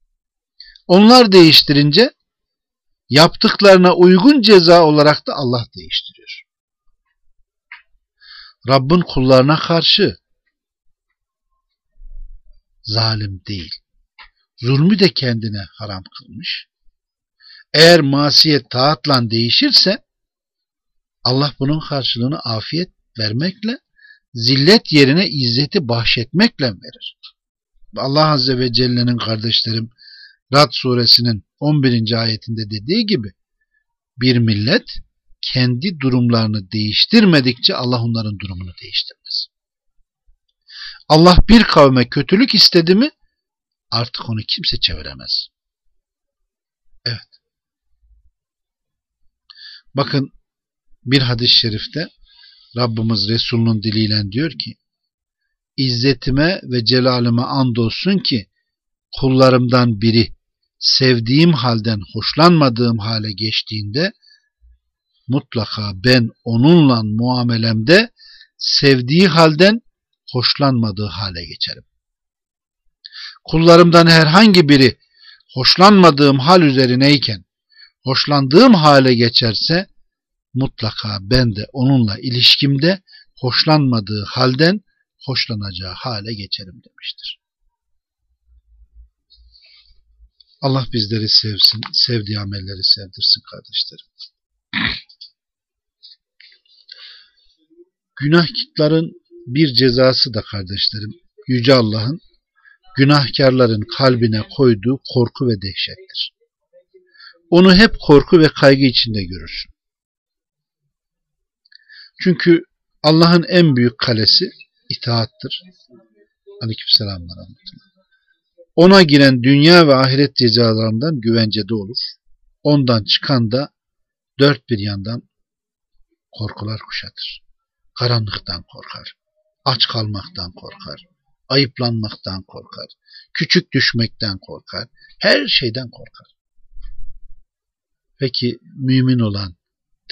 Onlar değiştirince yaptıklarına uygun ceza olarak da Allah değiştiriyor. Rabbin kullarına karşı zalim değil. Zulmü de kendine haram kılmış. Eğer masiyet taatla değişirse Allah bunun karşılığını afiyet vermekle zillet yerine izzeti bahşetmekle verir. Allah Azze ve Celle'nin kardeşlerim Rad suresinin 11. ayetinde dediği gibi bir millet kendi durumlarını değiştirmedikçe Allah onların durumunu değiştirmez. Allah bir kavme kötülük istedi mi artık onu kimse çeviremez. Evet. Bakın bir hadis-i şerifte Rabbimiz Resulünün diliyle diyor ki İzzetime ve celalime andolsun ki kullarımdan biri sevdiğim halden hoşlanmadığım hale geçtiğinde mutlaka ben onunla muamelemde sevdiği halden hoşlanmadığı hale geçerim. Kullarımdan herhangi biri hoşlanmadığım hal üzerineyken hoşlandığım hale geçerse mutlaka ben de onunla ilişkimde hoşlanmadığı halden hoşlanacağı hale geçerim demiştir. Allah bizleri sevsin, sevdiği amelleri sevdirsin kardeşlerim. Günahkarların bir cezası da kardeşlerim, Yüce Allah'ın günahkarların kalbine koyduğu korku ve dehşettir. Onu hep korku ve kaygı içinde görürsün. Çünkü Allah'ın en büyük kalesi itaattır. Aleykümselam ve Ona giren dünya ve ahiret cezalarından güvencede olur. Ondan çıkan da dört bir yandan korkular kuşatır. Karanlıktan korkar. Aç kalmaktan korkar. Ayıplanmaktan korkar. Küçük düşmekten korkar. Her şeyden korkar. Peki mümin olan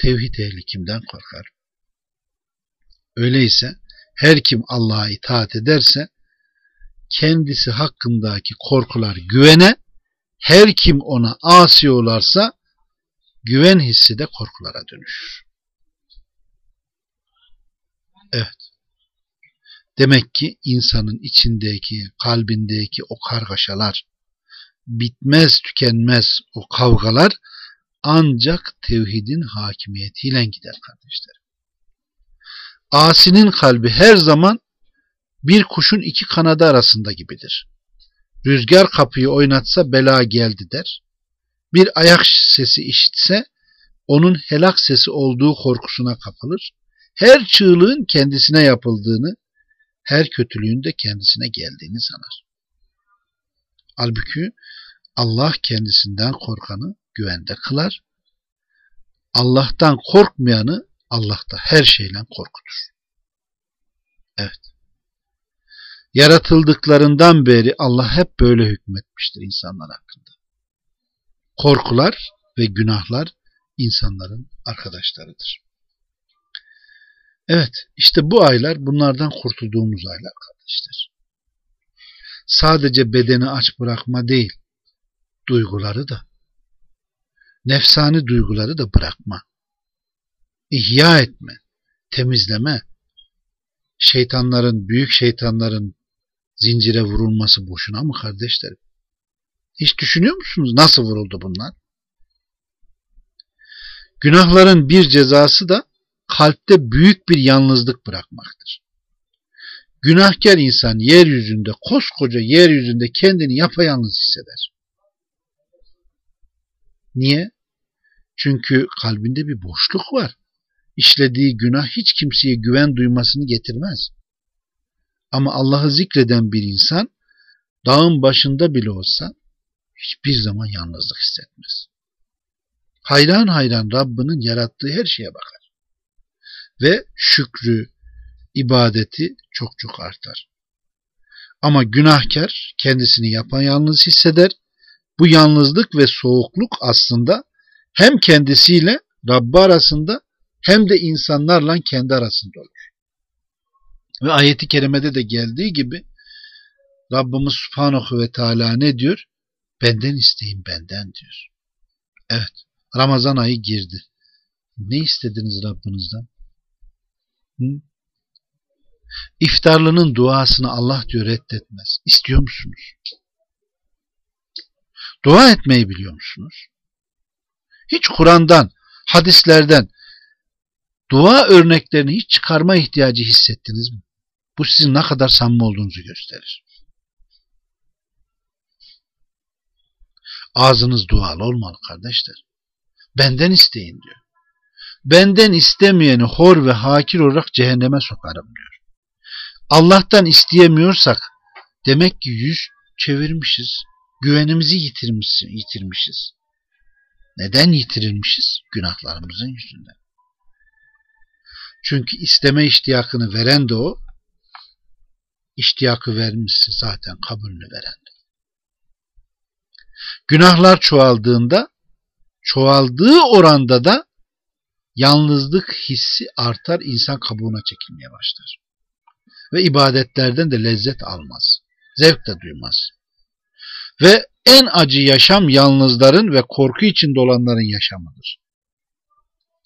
tevhid ehli kimden korkar? Öyleyse her kim Allah'a itaat ederse kendisi hakkındaki korkular güvene, her kim ona asi olarsa güven hissi de korkulara dönüşür. Evet. Demek ki insanın içindeki, kalbindeki o kargaşalar, bitmez tükenmez o kavgalar ancak tevhidin hakimiyetiyle gider kardeşlerim. Asinin kalbi her zaman bir kuşun iki kanadı arasında gibidir. Rüzgar kapıyı oynatsa bela geldi der. Bir ayak sesi işitse onun helak sesi olduğu korkusuna kapılır. Her çığlığın kendisine yapıldığını, her kötülüğün de kendisine geldiğini sanar. Halbuki Allah kendisinden korkanı güvende kılar. Allah'tan korkmayanı Allah da her şeyle korkutur. Evet. Yaratıldıklarından beri Allah hep böyle hükmetmiştir insanlar hakkında. Korkular ve günahlar insanların arkadaşlarıdır. Evet, işte bu aylar bunlardan kurtulduğumuz aylar kardeşler. Sadece bedeni aç bırakma değil, duyguları da, nefsani duyguları da bırakma. İhya etme, temizleme, şeytanların, büyük şeytanların zincire vurulması boşuna mı kardeşlerim? Hiç düşünüyor musunuz nasıl vuruldu bunlar? Günahların bir cezası da kalpte büyük bir yalnızlık bırakmaktır. Günahkar insan yeryüzünde, koskoca yeryüzünde kendini yapayalnız hisseder. Niye? Çünkü kalbinde bir boşluk var. İşlediği günah hiç kimseye güven duymasını getirmez. Ama Allah'ı zikreden bir insan dağın başında bile olsa hiçbir zaman yalnızlık hissetmez. Hayran hayran Rabbinin yarattığı her şeye bakar. Ve şükrü, ibadeti çok çok artar. Ama günahkar kendisini yapan yalnız hisseder. Bu yalnızlık ve soğukluk aslında hem kendisiyle Rabbi arasında hem de insanlarla kendi arasında olur. Ve ayeti kerimede de geldiği gibi Rabbimiz Subhanahu ve Teala ne diyor? Benden isteyin benden diyor. Evet. Ramazan ayı girdi. Ne istediniz Rabbinizden? Hı? İftarlının duasını Allah diyor reddetmez. İstiyor musunuz? Dua etmeyi biliyor musunuz? Hiç Kur'an'dan, hadislerden dua örneklerini hiç çıkarma ihtiyacı hissettiniz mi? Bu sizin ne kadar samimi olduğunuzu gösterir. Ağzınız dualı olmalı kardeşler. Benden isteyin diyor. Benden istemeyeni hor ve hakir olarak cehenneme sokarım diyor. Allah'tan isteyemiyorsak demek ki yüz çevirmişiz. Güvenimizi yitirmişiz. yitirmişiz. Neden yitirilmişiz? Günahlarımızın yüzünden. Çünkü isteme iştiyakını veren de o, iştiyakı vermişse zaten kabulünü veren de. Günahlar çoğaldığında, çoğaldığı oranda da yalnızlık hissi artar, insan kabuğuna çekilmeye başlar. Ve ibadetlerden de lezzet almaz. Zevk de duymaz. Ve en acı yaşam yalnızların ve korku içinde olanların yaşamıdır.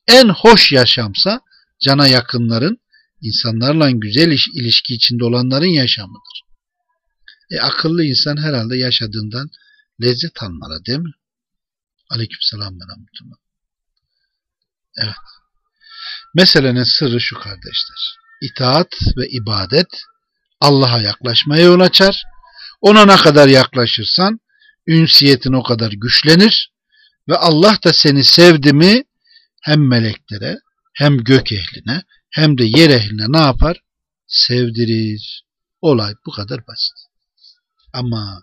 En hoş yaşamsa cana yakınların, insanlarla güzel iş, ilişki içinde olanların yaşamıdır. E, akıllı insan herhalde yaşadığından lezzet almalı değil mi? Aleykümselam ve rahmetullah. Evet. Meselenin sırrı şu kardeşler. İtaat ve ibadet Allah'a yaklaşmaya yol açar. Ona ne kadar yaklaşırsan ünsiyetin o kadar güçlenir ve Allah da seni sevdi mi hem meleklere hem gök ehline hem de yer ehline ne yapar? Sevdirir. Olay bu kadar basit. Ama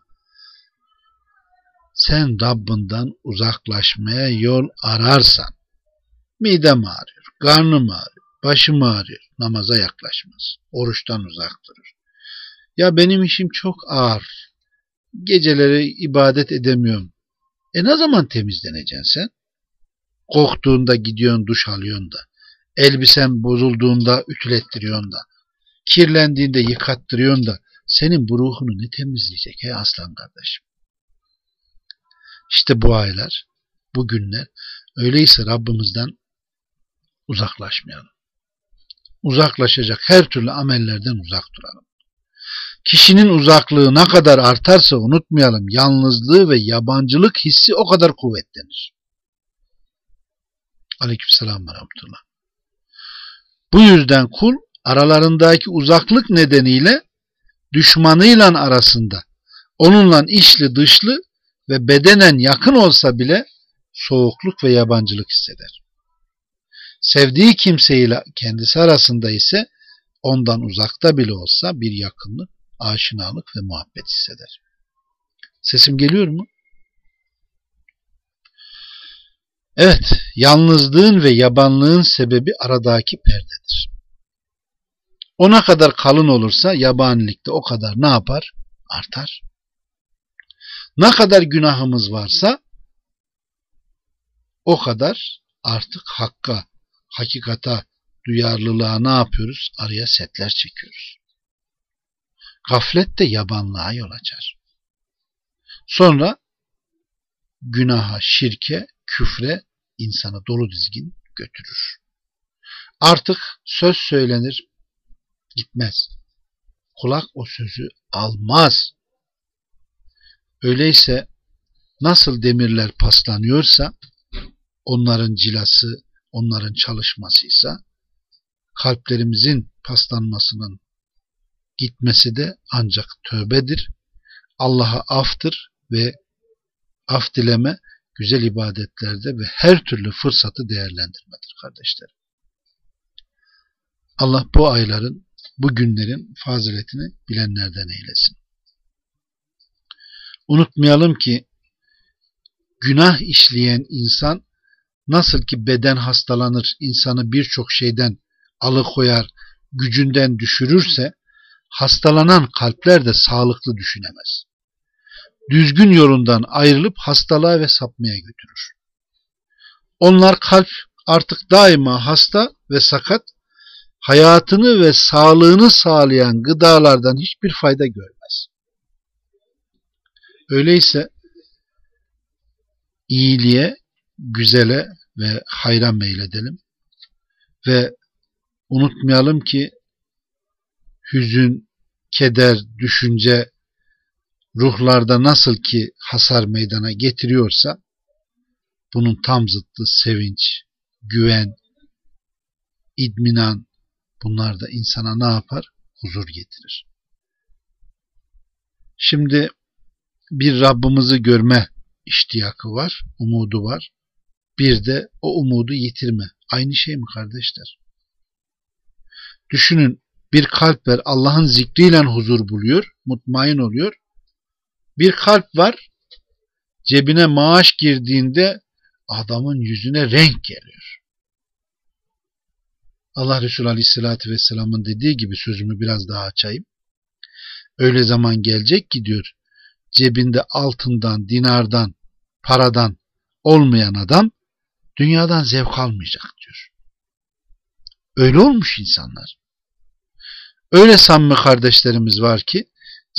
sen Rabbinden uzaklaşmaya yol ararsan midem ağrıyor, karnım ağrıyor, başım ağrıyor, namaza yaklaşmaz. Oruçtan uzak durur. Ya benim işim çok ağır. Geceleri ibadet edemiyorum. E ne zaman temizleneceksin sen? Koktuğunda gidiyorsun duş alıyorsun da. Elbisen bozulduğunda ütülettiriyorsun da. Kirlendiğinde yıkattırıyorsun da. Senin bu ruhunu ne temizleyecek ey aslan kardeşim? İşte bu aylar, bu günler. Öyleyse Rabbimizden uzaklaşmayalım. Uzaklaşacak her türlü amellerden uzak duralım. Kişinin uzaklığı ne kadar artarsa unutmayalım yalnızlığı ve yabancılık hissi o kadar kuvvetlenir. Aleykümselam ve rahmetullah. Bu yüzden kul aralarındaki uzaklık nedeniyle düşmanıyla arasında onunla içli dışlı ve bedenen yakın olsa bile soğukluk ve yabancılık hisseder. Sevdiği kimseyle kendisi arasında ise ondan uzakta bile olsa bir yakınlık, aşinalık ve muhabbet hisseder. Sesim geliyor mu? Evet, yalnızlığın ve yabanlığın sebebi aradaki perdedir. Ona kadar kalın olursa yabanilikte o kadar ne yapar? Artar. Ne kadar günahımız varsa o kadar artık hakka, hakikata, duyarlılığa ne yapıyoruz? Araya setler çekiyoruz. Gaflet de yabanlığa yol açar. Sonra günaha, şirke, küfre insanı dolu dizgin götürür. Artık söz söylenir, gitmez. Kulak o sözü almaz. Öyleyse nasıl demirler paslanıyorsa onların cilası, onların çalışmasıysa kalplerimizin paslanmasının gitmesi de ancak tövbedir. Allah'a aftır ve af dileme güzel ibadetlerde ve her türlü fırsatı değerlendirmedir kardeşlerim. Allah bu ayların, bu günlerin faziletini bilenlerden eylesin. Unutmayalım ki günah işleyen insan nasıl ki beden hastalanır, insanı birçok şeyden alıkoyar, gücünden düşürürse, hastalanan kalpler de sağlıklı düşünemez. Düzgün yolundan ayrılıp hastalığa ve sapmaya götürür. Onlar kalp artık daima hasta ve sakat, hayatını ve sağlığını sağlayan gıdalardan hiçbir fayda görmez. Öyleyse iyiliğe, güzele ve hayra meyledelim. Ve unutmayalım ki hüzün, keder, düşünce ruhlarda nasıl ki hasar meydana getiriyorsa bunun tam zıttı sevinç, güven, idminan bunlar da insana ne yapar? Huzur getirir. Şimdi bir Rabbimizi görme iştiyakı var, umudu var. Bir de o umudu yitirme. Aynı şey mi kardeşler? Düşünün bir kalp var Allah'ın zikriyle huzur buluyor, mutmain oluyor. Bir kalp var cebine maaş girdiğinde adamın yüzüne renk geliyor. Allah Resulü Aleyhisselatü Vesselam'ın dediği gibi sözümü biraz daha açayım. Öyle zaman gelecek ki diyor cebinde altından, dinardan, paradan olmayan adam dünyadan zevk almayacak diyor. Öyle olmuş insanlar. Öyle samimi kardeşlerimiz var ki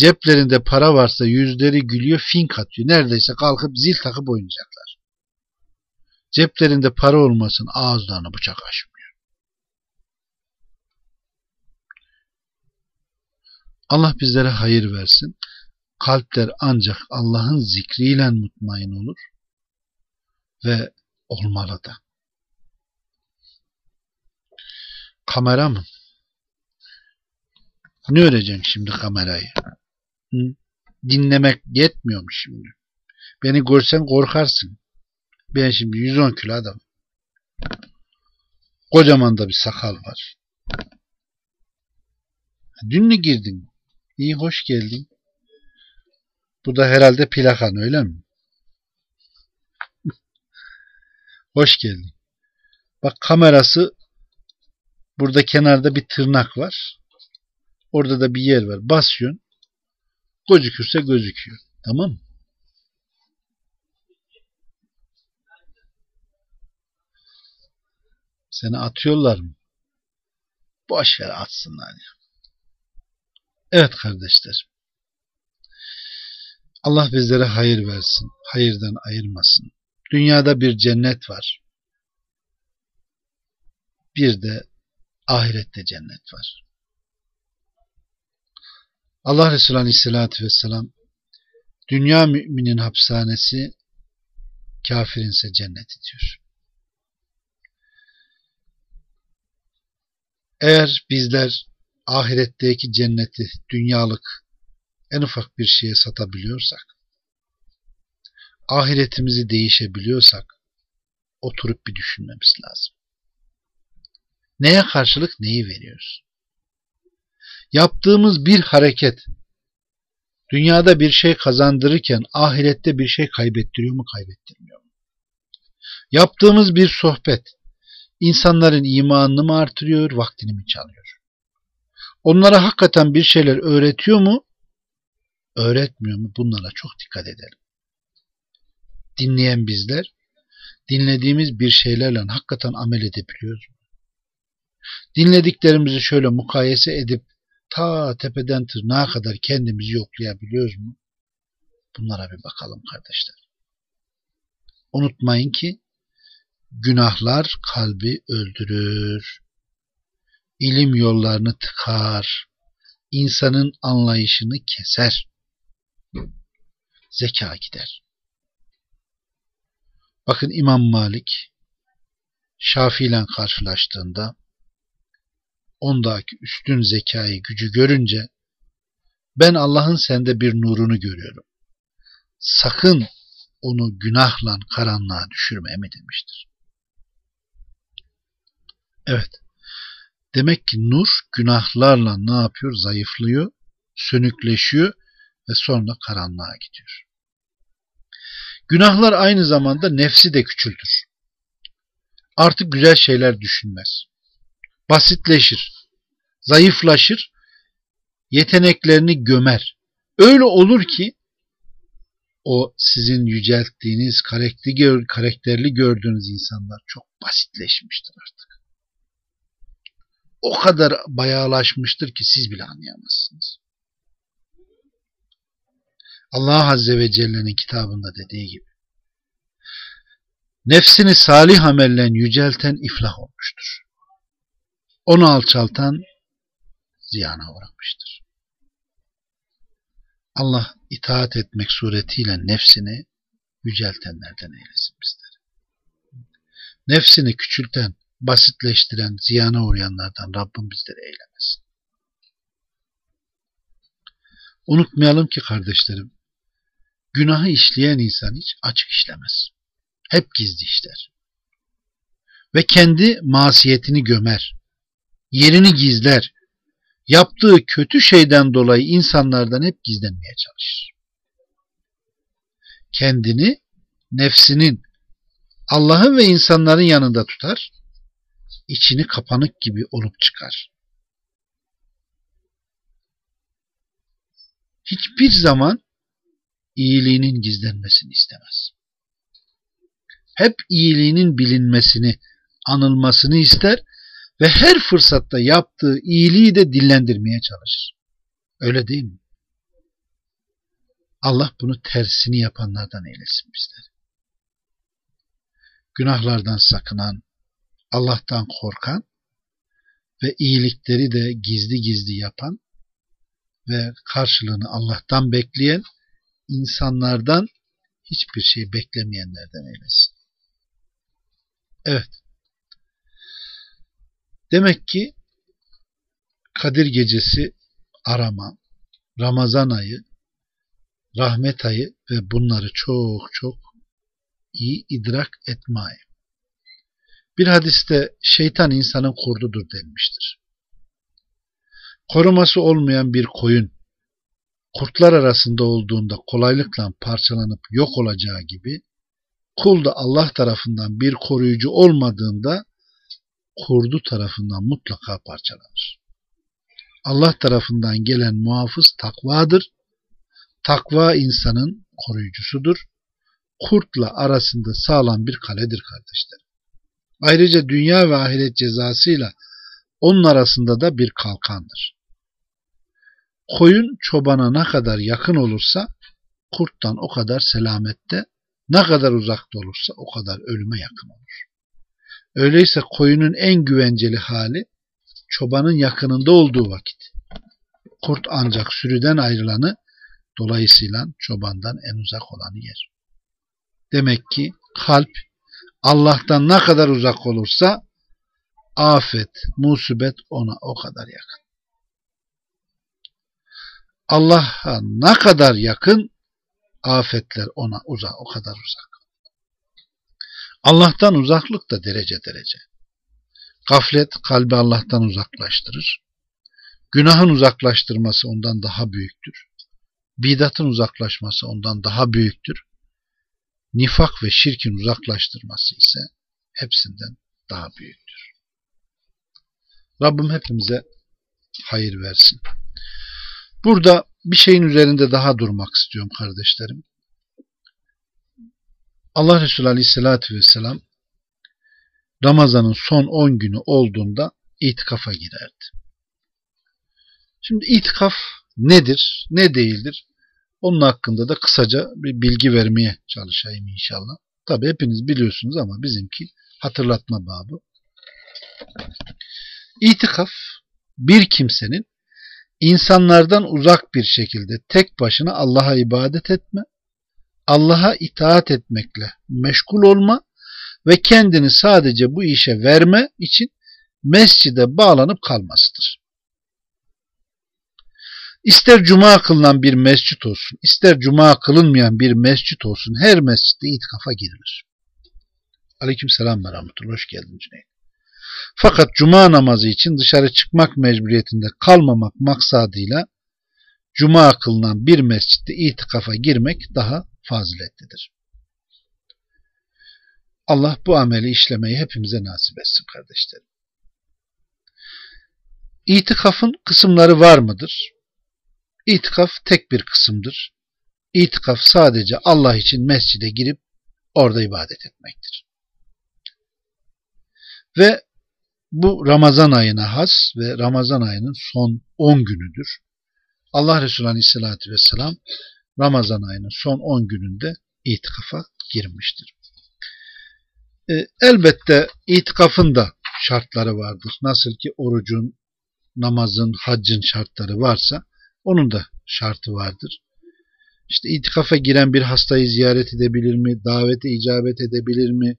ceplerinde para varsa yüzleri gülüyor, fink atıyor. Neredeyse kalkıp zil takıp oynayacaklar. Ceplerinde para olmasın ağızlarını bıçak açmıyor. Allah bizlere hayır versin. Kalpler ancak Allah'ın zikriyle mutmain olur ve olmalı da. Kamera mı? Ne öğreceksin şimdi kamerayı? Dinlemek yetmiyormuş şimdi. Beni görsen korkarsın. Ben şimdi 110 kilo adam. Kocaman da bir sakal var. Dün mü girdin? İyi hoş geldin. Bu da herhalde plakan öyle mi? <laughs> hoş geldin. Bak kamerası burada kenarda bir tırnak var. Orada da bir yer var. Basıyorsun. Gözükürse gözüküyor. Tamam mı? Seni atıyorlar mı? Boş ver atsınlar ya. Evet kardeşler. Allah bizlere hayır versin. Hayırdan ayırmasın. Dünyada bir cennet var. Bir de ahirette cennet var. Allah Resulü Aleyhisselatü Vesselam dünya müminin hapishanesi kafirin ise cenneti diyor. Eğer bizler ahiretteki cenneti dünyalık en ufak bir şeye satabiliyorsak, ahiretimizi değişebiliyorsak, oturup bir düşünmemiz lazım. Neye karşılık neyi veriyoruz? Yaptığımız bir hareket, dünyada bir şey kazandırırken ahirette bir şey kaybettiriyor mu, kaybettirmiyor mu? Yaptığımız bir sohbet, insanların imanını mı artırıyor, vaktini mi çalıyor? Onlara hakikaten bir şeyler öğretiyor mu, öğretmiyor mu? Bunlara çok dikkat edelim. Dinleyen bizler, dinlediğimiz bir şeylerle hakikaten amel edebiliyoruz? Dinlediklerimizi şöyle mukayese edip ta tepeden tırnağa kadar kendimizi yoklayabiliyoruz mu? Bunlara bir bakalım kardeşler. Unutmayın ki günahlar kalbi öldürür. İlim yollarını tıkar. insanın anlayışını keser. Zeka gider. Bakın İmam Malik Şafii ile karşılaştığında ondaki üstün zekayı, gücü görünce ben Allah'ın sende bir nurunu görüyorum. Sakın onu günahla karanlığa düşürme mi demiştir. Evet. Demek ki nur günahlarla ne yapıyor? Zayıflıyor, sönükleşiyor ve sonra karanlığa gidiyor. Günahlar aynı zamanda nefsi de küçültür. Artık güzel şeyler düşünmez. Basitleşir, zayıflaşır, yeteneklerini gömer. Öyle olur ki o sizin yücelttiğiniz, karakterli gördüğünüz insanlar çok basitleşmiştir artık o kadar bayağılaşmıştır ki siz bile anlayamazsınız. Allah Azze ve Celle'nin kitabında dediği gibi nefsini salih amellen yücelten iflah olmuştur. Onu alçaltan ziyana uğramıştır. Allah itaat etmek suretiyle nefsini yüceltenlerden eylesin bizleri. Nefsini küçülten, basitleştiren, ziyana uğrayanlardan Rabbim bizleri eylemesin. Unutmayalım ki kardeşlerim, günahı işleyen insan hiç açık işlemez. Hep gizli işler. Ve kendi masiyetini gömer. Yerini gizler. Yaptığı kötü şeyden dolayı insanlardan hep gizlenmeye çalışır. Kendini nefsinin Allah'ın ve insanların yanında tutar içini kapanık gibi olup çıkar. Hiçbir zaman iyiliğinin gizlenmesini istemez. Hep iyiliğinin bilinmesini, anılmasını ister ve her fırsatta yaptığı iyiliği de dillendirmeye çalışır. Öyle değil mi? Allah bunu tersini yapanlardan eylesin bizleri. Günahlardan sakınan, Allah'tan korkan ve iyilikleri de gizli gizli yapan ve karşılığını Allah'tan bekleyen insanlardan hiçbir şey beklemeyenlerden eylesin. Evet. Demek ki Kadir gecesi arama, Ramazan ayı, rahmet ayı ve bunları çok çok iyi idrak etme ayı. Bir hadiste şeytan insanın kurdudur denmiştir. Koruması olmayan bir koyun kurtlar arasında olduğunda kolaylıkla parçalanıp yok olacağı gibi kul da Allah tarafından bir koruyucu olmadığında kurdu tarafından mutlaka parçalanır. Allah tarafından gelen muhafız takvadır. Takva insanın koruyucusudur. Kurtla arasında sağlam bir kaledir kardeşler. Ayrıca dünya ve ahiret cezasıyla onun arasında da bir kalkandır. Koyun çobana ne kadar yakın olursa kurttan o kadar selamette, ne kadar uzakta olursa o kadar ölüme yakın olur. Öyleyse koyunun en güvenceli hali çobanın yakınında olduğu vakit. Kurt ancak sürüden ayrılanı dolayısıyla çobandan en uzak olanı yer. Demek ki kalp Allah'tan ne kadar uzak olursa afet, musibet ona o kadar yakın. Allah'a ne kadar yakın afetler ona uzak, o kadar uzak. Allah'tan uzaklık da derece derece. Gaflet kalbi Allah'tan uzaklaştırır. Günahın uzaklaştırması ondan daha büyüktür. Bidatın uzaklaşması ondan daha büyüktür. Nifak ve şirkin uzaklaştırması ise hepsinden daha büyüktür. Rabbim hepimize hayır versin. Burada bir şeyin üzerinde daha durmak istiyorum kardeşlerim. Allah Resulü Aleyhisselatü Vesselam Ramazan'ın son 10 günü olduğunda itikafa girerdi. Şimdi itikaf nedir, ne değildir? Onun hakkında da kısaca bir bilgi vermeye çalışayım inşallah. Tabi hepiniz biliyorsunuz ama bizimki hatırlatma babı. İtikaf bir kimsenin insanlardan uzak bir şekilde tek başına Allah'a ibadet etme, Allah'a itaat etmekle meşgul olma ve kendini sadece bu işe verme için mescide bağlanıp kalmasıdır. İster cuma kılınan bir mescit olsun, ister cuma kılınmayan bir mescit olsun, her mescitte itikafa girilir. Aleyküm selam ve rahmetullah. Hoş geldin Cüneyt. Fakat cuma namazı için dışarı çıkmak mecburiyetinde kalmamak maksadıyla cuma kılınan bir mescitte itikafa girmek daha faziletlidir. Allah bu ameli işlemeyi hepimize nasip etsin kardeşlerim. İtikafın kısımları var mıdır? İtikaf tek bir kısımdır. İtikaf sadece Allah için mescide girip orada ibadet etmektir. Ve bu Ramazan ayına has ve Ramazan ayının son 10 günüdür. Allah Resulü Aleyhisselatü Vesselam Ramazan ayının son 10 gününde itikafa girmiştir. E, elbette itikafın da şartları vardır. Nasıl ki orucun, namazın, haccın şartları varsa onun da şartı vardır. İşte itikafa giren bir hastayı ziyaret edebilir mi? Davete icabet edebilir mi?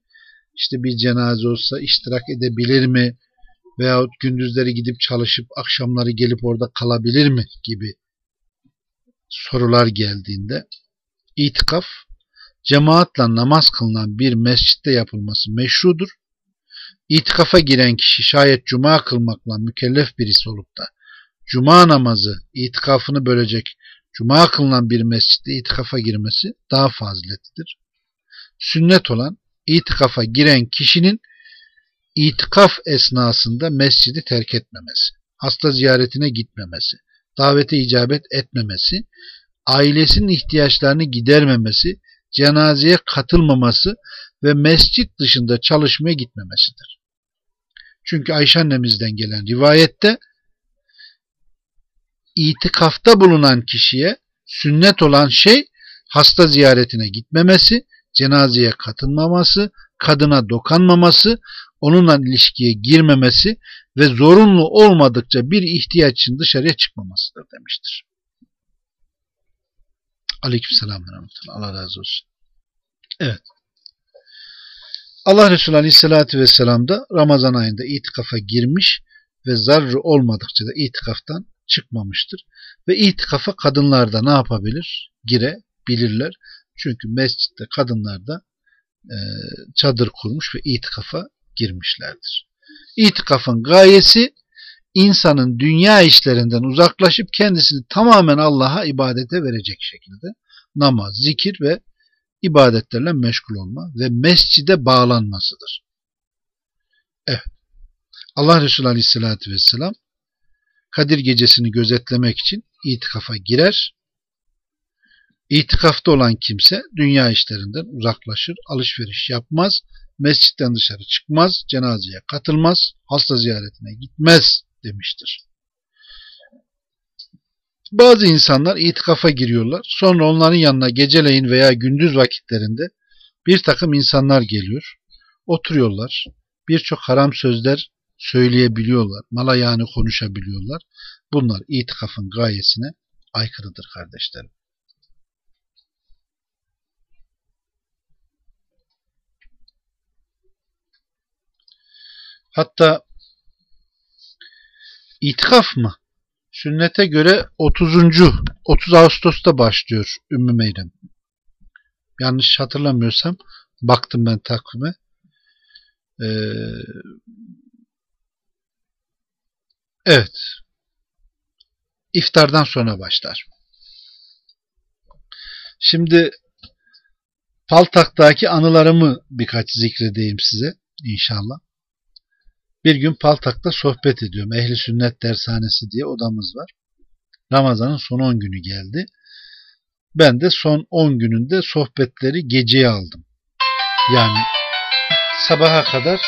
İşte bir cenaze olsa iştirak edebilir mi? Veyahut gündüzleri gidip çalışıp akşamları gelip orada kalabilir mi? Gibi sorular geldiğinde itikaf cemaatle namaz kılınan bir mescitte yapılması meşrudur. İtikafa giren kişi şayet cuma kılmakla mükellef birisi olup da cuma namazı itikafını bölecek cuma kılınan bir mescitte itikafa girmesi daha faziletlidir. Sünnet olan itikafa giren kişinin itikaf esnasında mescidi terk etmemesi, hasta ziyaretine gitmemesi, davete icabet etmemesi, ailesinin ihtiyaçlarını gidermemesi, cenazeye katılmaması ve mescit dışında çalışmaya gitmemesidir. Çünkü Ayşe annemizden gelen rivayette itikafta bulunan kişiye sünnet olan şey hasta ziyaretine gitmemesi, cenazeye katılmaması, kadına dokanmaması, onunla ilişkiye girmemesi ve zorunlu olmadıkça bir ihtiyaç için dışarıya çıkmamasıdır demiştir. Aleykümselam ve Allah razı olsun. Evet. Allah Resulü Aleyhisselatü Vesselam da Ramazan ayında itikafa girmiş ve zarrı olmadıkça da itikaftan çıkmamıştır. Ve itikafa kadınlar da ne yapabilir? Girebilirler. Çünkü mescitte kadınlar da çadır kurmuş ve itikafa girmişlerdir. İtikafın gayesi insanın dünya işlerinden uzaklaşıp kendisini tamamen Allah'a ibadete verecek şekilde namaz, zikir ve ibadetlerle meşgul olma ve mescide bağlanmasıdır. Evet. Allah Resulü Aleyhisselatü Vesselam Kadir gecesini gözetlemek için itikafa girer. İtikafta olan kimse dünya işlerinden uzaklaşır, alışveriş yapmaz, mescitten dışarı çıkmaz, cenazeye katılmaz, hasta ziyaretine gitmez demiştir. Bazı insanlar itikafa giriyorlar. Sonra onların yanına geceleyin veya gündüz vakitlerinde bir takım insanlar geliyor. Oturuyorlar. Birçok haram sözler söyleyebiliyorlar. Mala yani konuşabiliyorlar. Bunlar itikafın gayesine aykırıdır kardeşlerim. Hatta itikaf mı? Sünnete göre 30. 30 Ağustos'ta başlıyor Ümmü Meyrem. Yanlış hatırlamıyorsam baktım ben takvime. Ee, evet. İftardan sonra başlar. Şimdi Paltak'taki anılarımı birkaç zikredeyim size inşallah. Bir gün Paltak'ta sohbet ediyorum. Ehli Sünnet Dershanesi diye odamız var. Ramazan'ın son 10 günü geldi. Ben de son 10 gününde sohbetleri geceye aldım. Yani sabaha kadar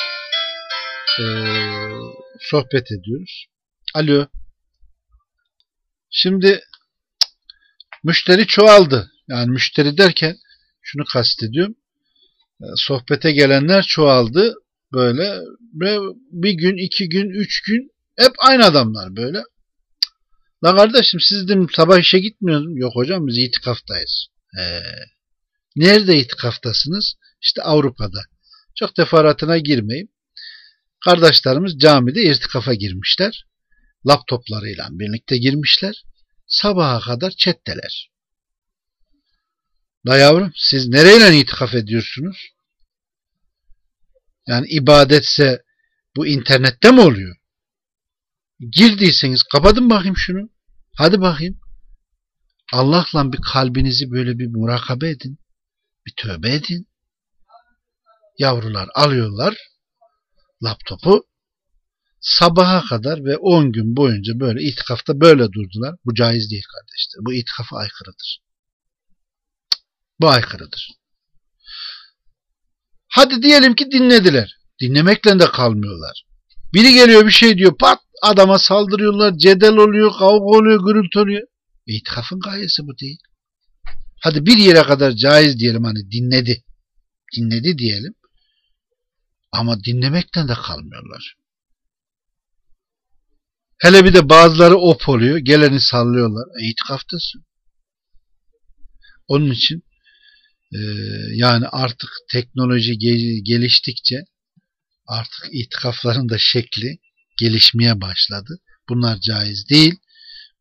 e, sohbet ediyoruz. Alo. Şimdi müşteri çoğaldı. Yani müşteri derken şunu kastediyorum. Sohbete gelenler çoğaldı böyle ve bir gün, iki gün, üç gün hep aynı adamlar böyle. La kardeşim siz de sabah işe gitmiyorsunuz. Yok hocam biz itikaftayız. Ee, nerede itikaftasınız? İşte Avrupa'da. Çok defaratına girmeyeyim. Kardeşlerimiz camide irtikafa girmişler. Laptoplarıyla birlikte girmişler. Sabaha kadar chatteler. La yavrum siz nereyle itikaf ediyorsunuz? Yani ibadetse bu internette mi oluyor? Girdiyseniz kapatın bakayım şunu. Hadi bakayım. Allah'la bir kalbinizi böyle bir murakabe edin. Bir tövbe edin. Yavrular alıyorlar laptopu sabaha kadar ve 10 gün boyunca böyle itikafta böyle durdular. Bu caiz değil kardeşler. Bu itikafa aykırıdır. Bu aykırıdır. Hadi diyelim ki dinlediler. Dinlemekle de kalmıyorlar. Biri geliyor bir şey diyor pat adama saldırıyorlar. Cedel oluyor, kavga oluyor, gürültü oluyor. İtikafın gayesi bu değil. Hadi bir yere kadar caiz diyelim hani dinledi. Dinledi diyelim. Ama dinlemekten de kalmıyorlar. Hele bir de bazıları op oluyor. Geleni sallıyorlar. E, itikaftasın. Onun için yani artık teknoloji geliştikçe artık itikafların da şekli gelişmeye başladı. Bunlar caiz değil.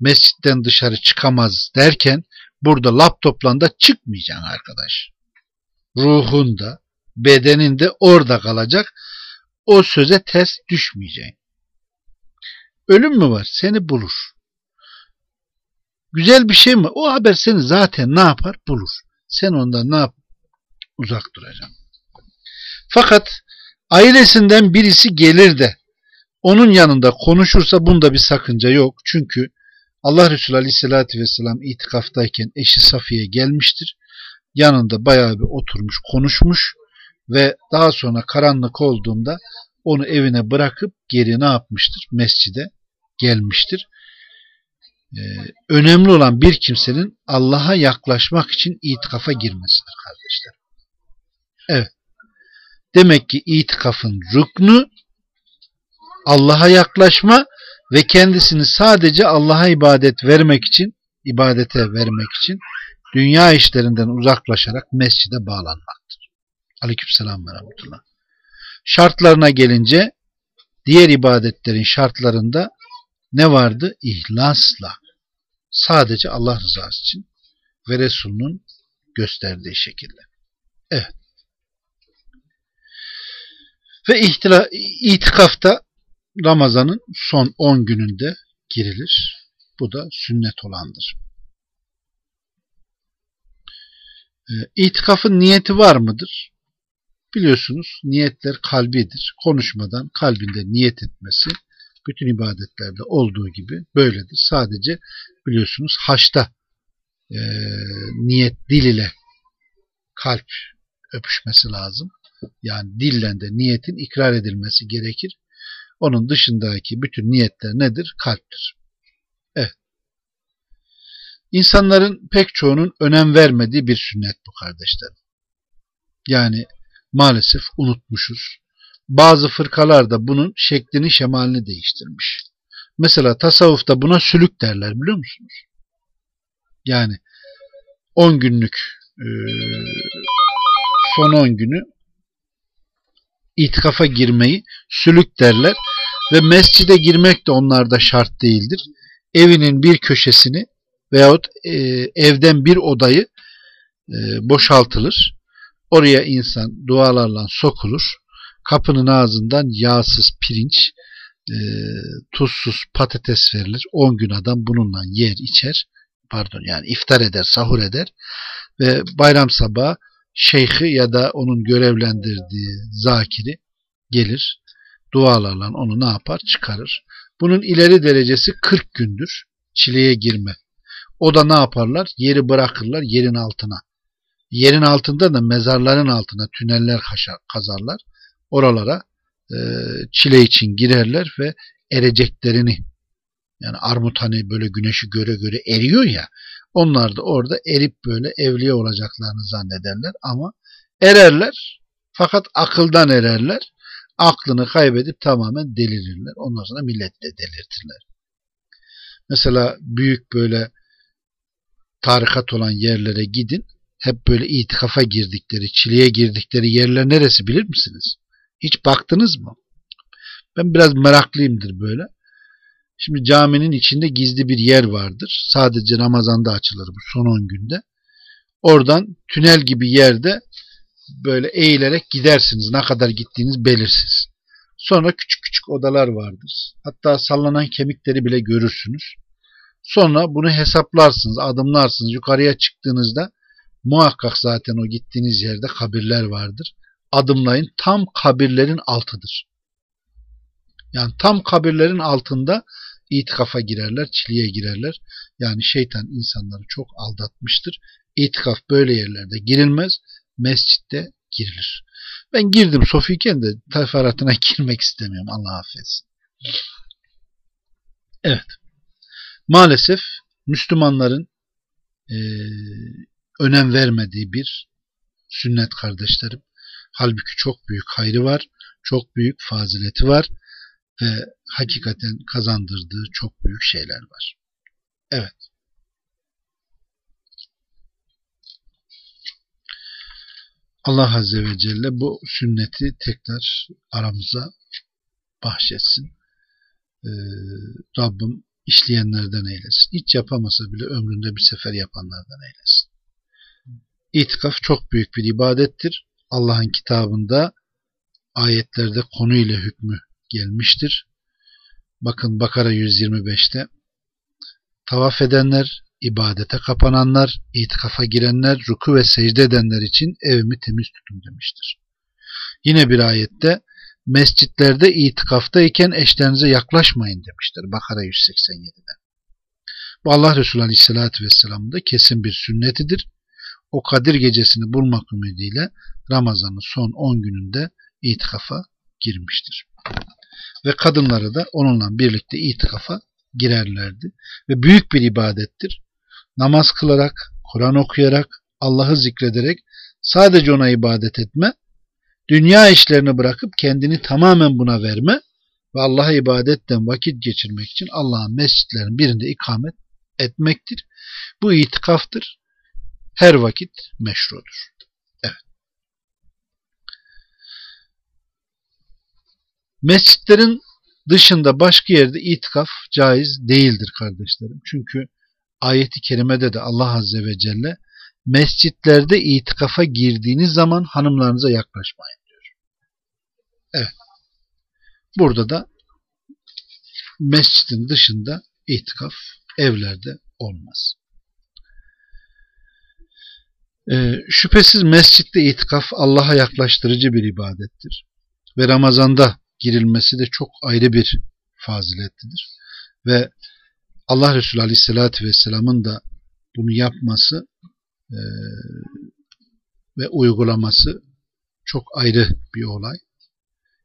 Mescitten dışarı çıkamaz derken burada laptopla da çıkmayacaksın arkadaş. Ruhun da bedenin de orada kalacak. O söze ters düşmeyeceksin. Ölüm mü var? Seni bulur. Güzel bir şey mi? O haber seni zaten ne yapar? Bulur. Sen ondan ne yap? Uzak duracaksın. Fakat ailesinden birisi gelir de onun yanında konuşursa bunda bir sakınca yok. Çünkü Allah Resulü Aleyhisselatü Vesselam itikaftayken eşi Safiye gelmiştir. Yanında bayağı bir oturmuş konuşmuş ve daha sonra karanlık olduğunda onu evine bırakıp geri ne yapmıştır? Mescide gelmiştir. Ee, önemli olan bir kimsenin Allah'a yaklaşmak için itikafa girmesidir kardeşler. Evet. Demek ki itikafın rüknü Allah'a yaklaşma ve kendisini sadece Allah'a ibadet vermek için, ibadete vermek için dünya işlerinden uzaklaşarak mescide bağlanmaktır. Aleykümselam ve rahmetullah. Şartlarına gelince diğer ibadetlerin şartlarında ne vardı? İhlasla Sadece Allah rızası için ve Resulünün gösterdiği şekilde. Evet. Ve ihtila, itikafta Ramazan'ın son 10 gününde girilir. Bu da sünnet olandır. E, itikafın niyeti var mıdır? Biliyorsunuz niyetler kalbidir. Konuşmadan kalbinde niyet etmesi bütün ibadetlerde olduğu gibi böyledir. Sadece biliyorsunuz haçta e, niyet dil ile kalp öpüşmesi lazım. Yani dillen de niyetin ikrar edilmesi gerekir. Onun dışındaki bütün niyetler nedir? Kalptir. Evet. İnsanların pek çoğunun önem vermediği bir sünnet bu kardeşlerim. Yani maalesef unutmuşuz. Bazı fırkalar da bunun şeklini şemalini değiştirmiş. Mesela tasavvufta buna sülük derler biliyor musunuz? Yani 10 günlük e, son 10 günü itikafa girmeyi sülük derler ve mescide girmek de onlarda şart değildir. Evinin bir köşesini veyahut e, evden bir odayı e, boşaltılır. Oraya insan dualarla sokulur. Kapının ağzından yağsız pirinç, e, tuzsuz patates verilir. 10 gün adam bununla yer içer. Pardon yani iftar eder, sahur eder. Ve bayram sabahı şeyhi ya da onun görevlendirdiği zakiri gelir. Dualarla onu ne yapar? Çıkarır. Bunun ileri derecesi 40 gündür. Çileye girme. O da ne yaparlar? Yeri bırakırlar yerin altına. Yerin altında da mezarların altına tüneller kazarlar. Oralara çile için girerler ve ereceklerini yani armut hani böyle güneşi göre göre eriyor ya onlar da orada erip böyle evliye olacaklarını zannederler ama ererler fakat akıldan ererler. Aklını kaybedip tamamen delirirler. Ondan sonra millet de delirtirler. Mesela büyük böyle tarikat olan yerlere gidin. Hep böyle itikafa girdikleri, çileye girdikleri yerler neresi bilir misiniz? Hiç baktınız mı? Ben biraz meraklıyımdır böyle. Şimdi caminin içinde gizli bir yer vardır. Sadece Ramazan'da açılır bu son 10 günde. Oradan tünel gibi yerde böyle eğilerek gidersiniz. Ne kadar gittiğiniz belirsiz. Sonra küçük küçük odalar vardır. Hatta sallanan kemikleri bile görürsünüz. Sonra bunu hesaplarsınız, adımlarsınız. Yukarıya çıktığınızda muhakkak zaten o gittiğiniz yerde kabirler vardır. Adımlayın tam kabirlerin altıdır. Yani tam kabirlerin altında itikafa girerler, çiliye girerler. Yani şeytan insanları çok aldatmıştır. İtikaf böyle yerlerde girilmez, mescitte girilir. Ben girdim Sofiken de teferruatına <laughs> girmek istemiyorum. Allah affetsin. Evet. Maalesef Müslümanların e, önem vermediği bir sünnet kardeşlerim. Halbuki çok büyük hayrı var, çok büyük fazileti var ve hakikaten kazandırdığı çok büyük şeyler var. Evet. Allah Azze ve Celle bu sünneti tekrar aramıza bahşetsin. Ee, Rabbim işleyenlerden eylesin. Hiç yapamasa bile ömründe bir sefer yapanlardan eylesin. İtikaf çok büyük bir ibadettir. Allah'ın kitabında ayetlerde konuyla hükmü gelmiştir. Bakın Bakara 125'te tavaf edenler, ibadete kapananlar, itikafa girenler, ruku ve secde edenler için evimi temiz tutun demiştir. Yine bir ayette mescitlerde itikaftayken eşlerinize yaklaşmayın demiştir. Bakara 187'de. Bu Allah Resulü Aleyhisselatü Vesselam'ın da kesin bir sünnetidir. O Kadir gecesini bulmak ümidiyle Ramazan'ın son 10 gününde itikafa girmiştir. Ve kadınları da onunla birlikte itikafa girerlerdi. Ve büyük bir ibadettir. Namaz kılarak, Kur'an okuyarak, Allah'ı zikrederek sadece ona ibadet etme, dünya işlerini bırakıp kendini tamamen buna verme ve Allah'a ibadetten vakit geçirmek için Allah'ın mescitlerin birinde ikamet etmektir. Bu itikaftır. Her vakit meşrudur. Evet. Mescitlerin dışında başka yerde itikaf caiz değildir kardeşlerim. Çünkü ayeti kerimede de Allah Azze ve Celle mescitlerde itikafa girdiğiniz zaman hanımlarınıza yaklaşmayın diyor. Evet. Burada da mescidin dışında itikaf evlerde olmaz. Ee, şüphesiz mescitte itikaf Allah'a yaklaştırıcı bir ibadettir. Ve Ramazan'da girilmesi de çok ayrı bir faziletlidir. Ve Allah Resulü Aleyhisselatü Vesselam'ın da bunu yapması e, ve uygulaması çok ayrı bir olay.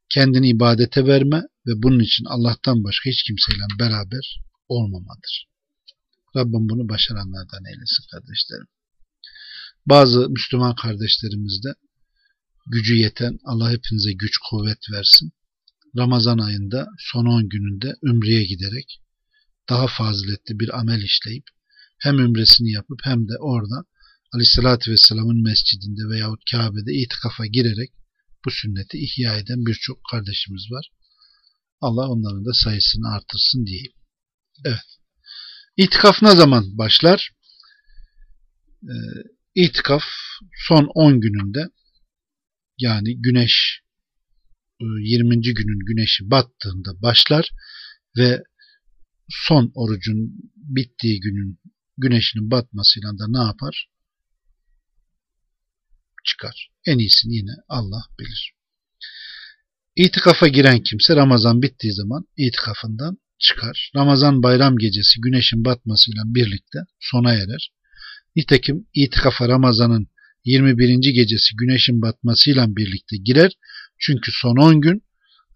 Kendini ibadete verme ve bunun için Allah'tan başka hiç kimseyle beraber olmamadır. Rabbim bunu başaranlardan eylesin kardeşlerim. Bazı Müslüman kardeşlerimiz de gücü yeten Allah hepinize güç kuvvet versin. Ramazan ayında son 10 gününde ümreye giderek daha faziletli bir amel işleyip hem ümresini yapıp hem de orada Aleyhisselatü Vesselam'ın mescidinde veyahut Kabe'de itikafa girerek bu sünneti ihya eden birçok kardeşimiz var. Allah onların da sayısını artırsın diyeyim. Evet. İtikaf ne zaman başlar? Ee, itikaf son 10 gününde yani güneş 20. E, günün güneşi battığında başlar ve son orucun bittiği günün güneşinin batmasıyla da ne yapar? Çıkar. En iyisini yine Allah bilir. İtikafa giren kimse Ramazan bittiği zaman itikafından çıkar. Ramazan bayram gecesi güneşin batmasıyla birlikte sona erer. Nitekim itikafa Ramazan'ın 21. gecesi güneşin batmasıyla birlikte girer. Çünkü son 10 gün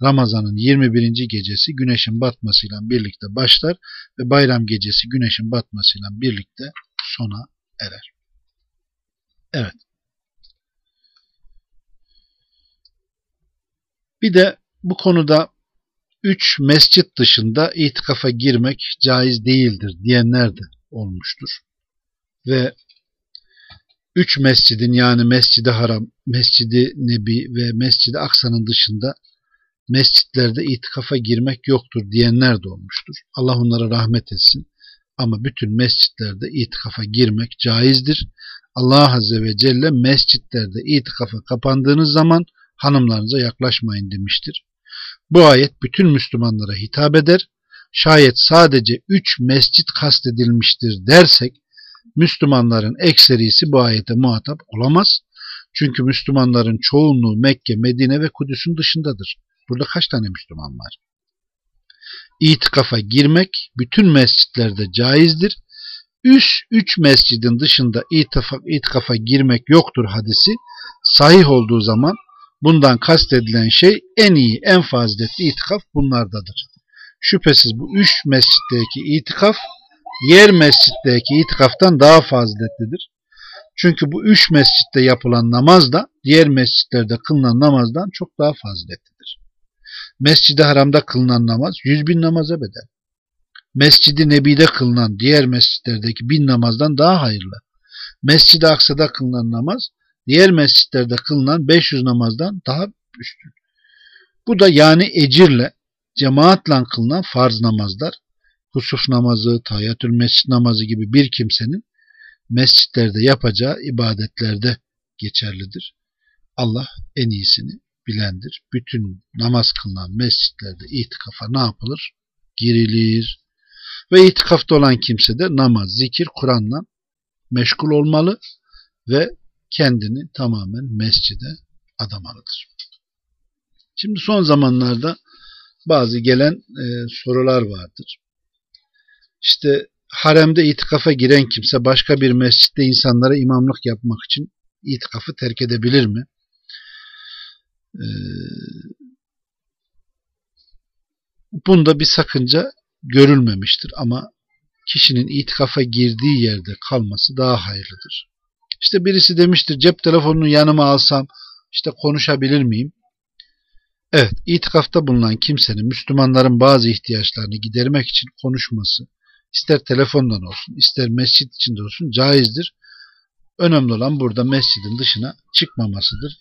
Ramazan'ın 21. gecesi güneşin batmasıyla birlikte başlar ve bayram gecesi güneşin batmasıyla birlikte sona erer. Evet. Bir de bu konuda üç mescit dışında itikafa girmek caiz değildir diyenler de olmuştur. Ve üç mescidin yani Mescid-i Haram, Mescid-i Nebi ve Mescid-i Aksa'nın dışında mescitlerde itikafa girmek yoktur diyenler de olmuştur. Allah onlara rahmet etsin. Ama bütün mescitlerde itikafa girmek caizdir. Allah Azze ve Celle mescitlerde itikafa kapandığınız zaman hanımlarınıza yaklaşmayın demiştir. Bu ayet bütün Müslümanlara hitap eder. Şayet sadece üç mescit kastedilmiştir dersek Müslümanların ekserisi bu ayete muhatap olamaz. Çünkü Müslümanların çoğunluğu Mekke, Medine ve Kudüs'ün dışındadır. Burada kaç tane Müslüman var? İtikafa girmek bütün mescitlerde caizdir. Üst üç mescidin dışında itikafa, itikafa girmek yoktur hadisi sahih olduğu zaman bundan kastedilen şey en iyi, en faziletli itikaf bunlardadır. Şüphesiz bu üç mescitteki itikaf yer mescitteki itikaftan daha faziletlidir. Çünkü bu üç mescitte yapılan namaz da diğer mescitlerde kılınan namazdan çok daha faziletlidir. Mescid-i Haram'da kılınan namaz yüz bin namaza bedel. Mescid-i Nebi'de kılınan diğer mescitlerdeki bin namazdan daha hayırlı. Mescid-i Aksa'da kılınan namaz diğer mescitlerde kılınan 500 namazdan daha üstün. Bu da yani ecirle, cemaatle kılınan farz namazlar, husuf namazı, tayyatül mescid namazı gibi bir kimsenin mescitlerde yapacağı ibadetlerde geçerlidir. Allah en iyisini bilendir. Bütün namaz kılınan mescitlerde itikafa ne yapılır? Girilir. Ve itikafta olan kimse de namaz, zikir, Kur'an'la meşgul olmalı ve kendini tamamen mescide adamalıdır. Şimdi son zamanlarda bazı gelen e, sorular vardır. İşte haremde itikafa giren kimse başka bir mescitte insanlara imamlık yapmak için itikafı terk edebilir mi? Ee, bunda bir sakınca görülmemiştir ama kişinin itikafa girdiği yerde kalması daha hayırlıdır. İşte birisi demiştir cep telefonunu yanıma alsam işte konuşabilir miyim? Evet, itikafta bulunan kimsenin Müslümanların bazı ihtiyaçlarını gidermek için konuşması, ister telefondan olsun, ister mescit içinde olsun caizdir. Önemli olan burada mescidin dışına çıkmamasıdır.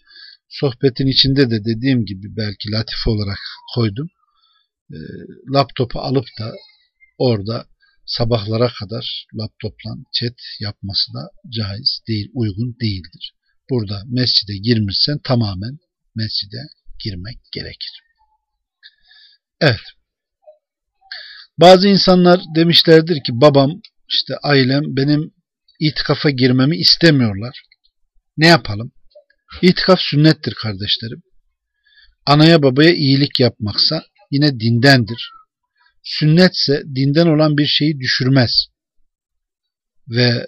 Sohbetin içinde de dediğim gibi belki latif olarak koydum. E, laptopu alıp da orada sabahlara kadar laptopla chat yapması da caiz değil, uygun değildir. Burada mescide girmişsen tamamen mescide girmek gerekir. Evet. Bazı insanlar demişlerdir ki babam işte ailem benim itikafa girmemi istemiyorlar. Ne yapalım? İtikaf sünnettir kardeşlerim. Anaya babaya iyilik yapmaksa yine dindendir. Sünnetse dinden olan bir şeyi düşürmez. Ve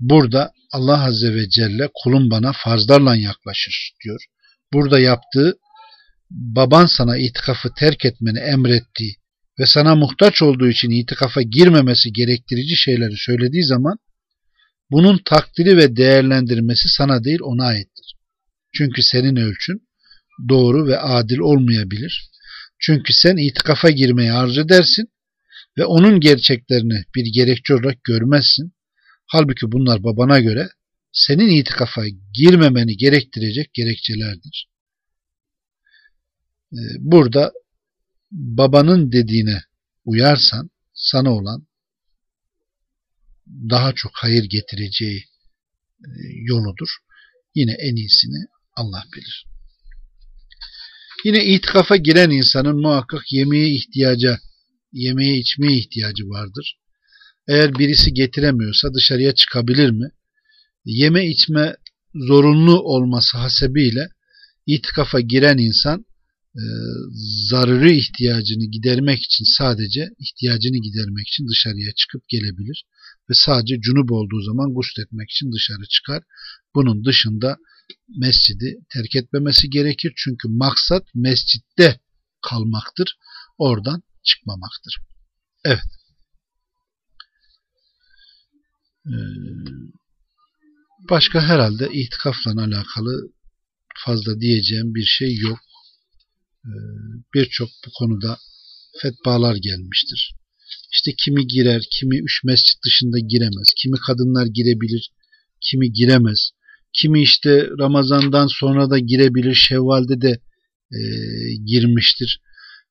Burada Allah Azze ve Celle kulun bana farzlarla yaklaşır diyor. Burada yaptığı baban sana itikafı terk etmeni emrettiği ve sana muhtaç olduğu için itikafa girmemesi gerektirici şeyleri söylediği zaman bunun takdiri ve değerlendirmesi sana değil ona aittir. Çünkü senin ölçün doğru ve adil olmayabilir. Çünkü sen itikafa girmeyi arzu edersin ve onun gerçeklerini bir gerekçe olarak görmezsin. Halbuki bunlar babana göre senin itikafa girmemeni gerektirecek gerekçelerdir. Ee, burada babanın dediğine uyarsan sana olan daha çok hayır getireceği e, yoludur. Yine en iyisini Allah bilir. Yine itikafa giren insanın muhakkak yemeğe ihtiyaca, yemeğe içmeye ihtiyacı vardır. Eğer birisi getiremiyorsa dışarıya çıkabilir mi? Yeme içme zorunlu olması hasebiyle itikafa giren insan e, zaruri ihtiyacını gidermek için sadece ihtiyacını gidermek için dışarıya çıkıp gelebilir ve sadece cunup olduğu zaman gusletmek için dışarı çıkar. Bunun dışında mescidi terk etmemesi gerekir. Çünkü maksat mescitte kalmaktır. Oradan çıkmamaktır. Evet. Ee, başka herhalde itikafla alakalı fazla diyeceğim bir şey yok. Ee, birçok bu konuda fetvalar gelmiştir. İşte kimi girer, kimi üç mescit dışında giremez, kimi kadınlar girebilir, kimi giremez, kimi işte Ramazan'dan sonra da girebilir, Şevval'de de e, girmiştir.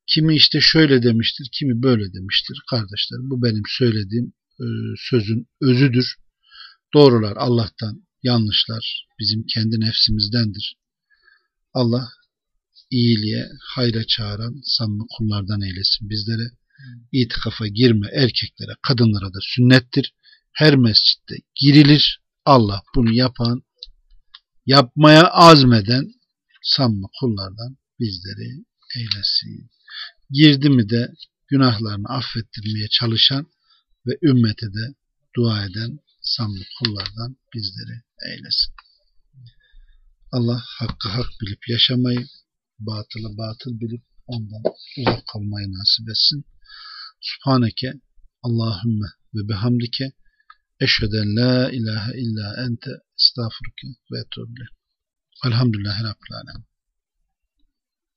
Kimi işte şöyle demiştir, kimi böyle demiştir. Kardeşlerim bu benim söylediğim e, sözün özüdür. Doğrular Allah'tan, yanlışlar bizim kendi nefsimizdendir. Allah iyiliğe, hayra çağıran samimi kullardan eylesin bizlere. İtikafa girme erkeklere, kadınlara da sünnettir. Her mescitte girilir. Allah bunu yapan, yapmaya azmeden samimi kullardan bizleri eylesin. Girdi mi de günahlarını affettirmeye çalışan ve ümmete de dua eden samimi kullardan bizleri eylesin. Allah hakkı hak bilip yaşamayı, batılı batıl bilip ondan uzak kalmayı nasip etsin. Subhaneke Allahümme ve bihamdike eşheden la ilahe illa ente estağfurke ve etûbile. Elhamdülillahi Rabbil Alemin.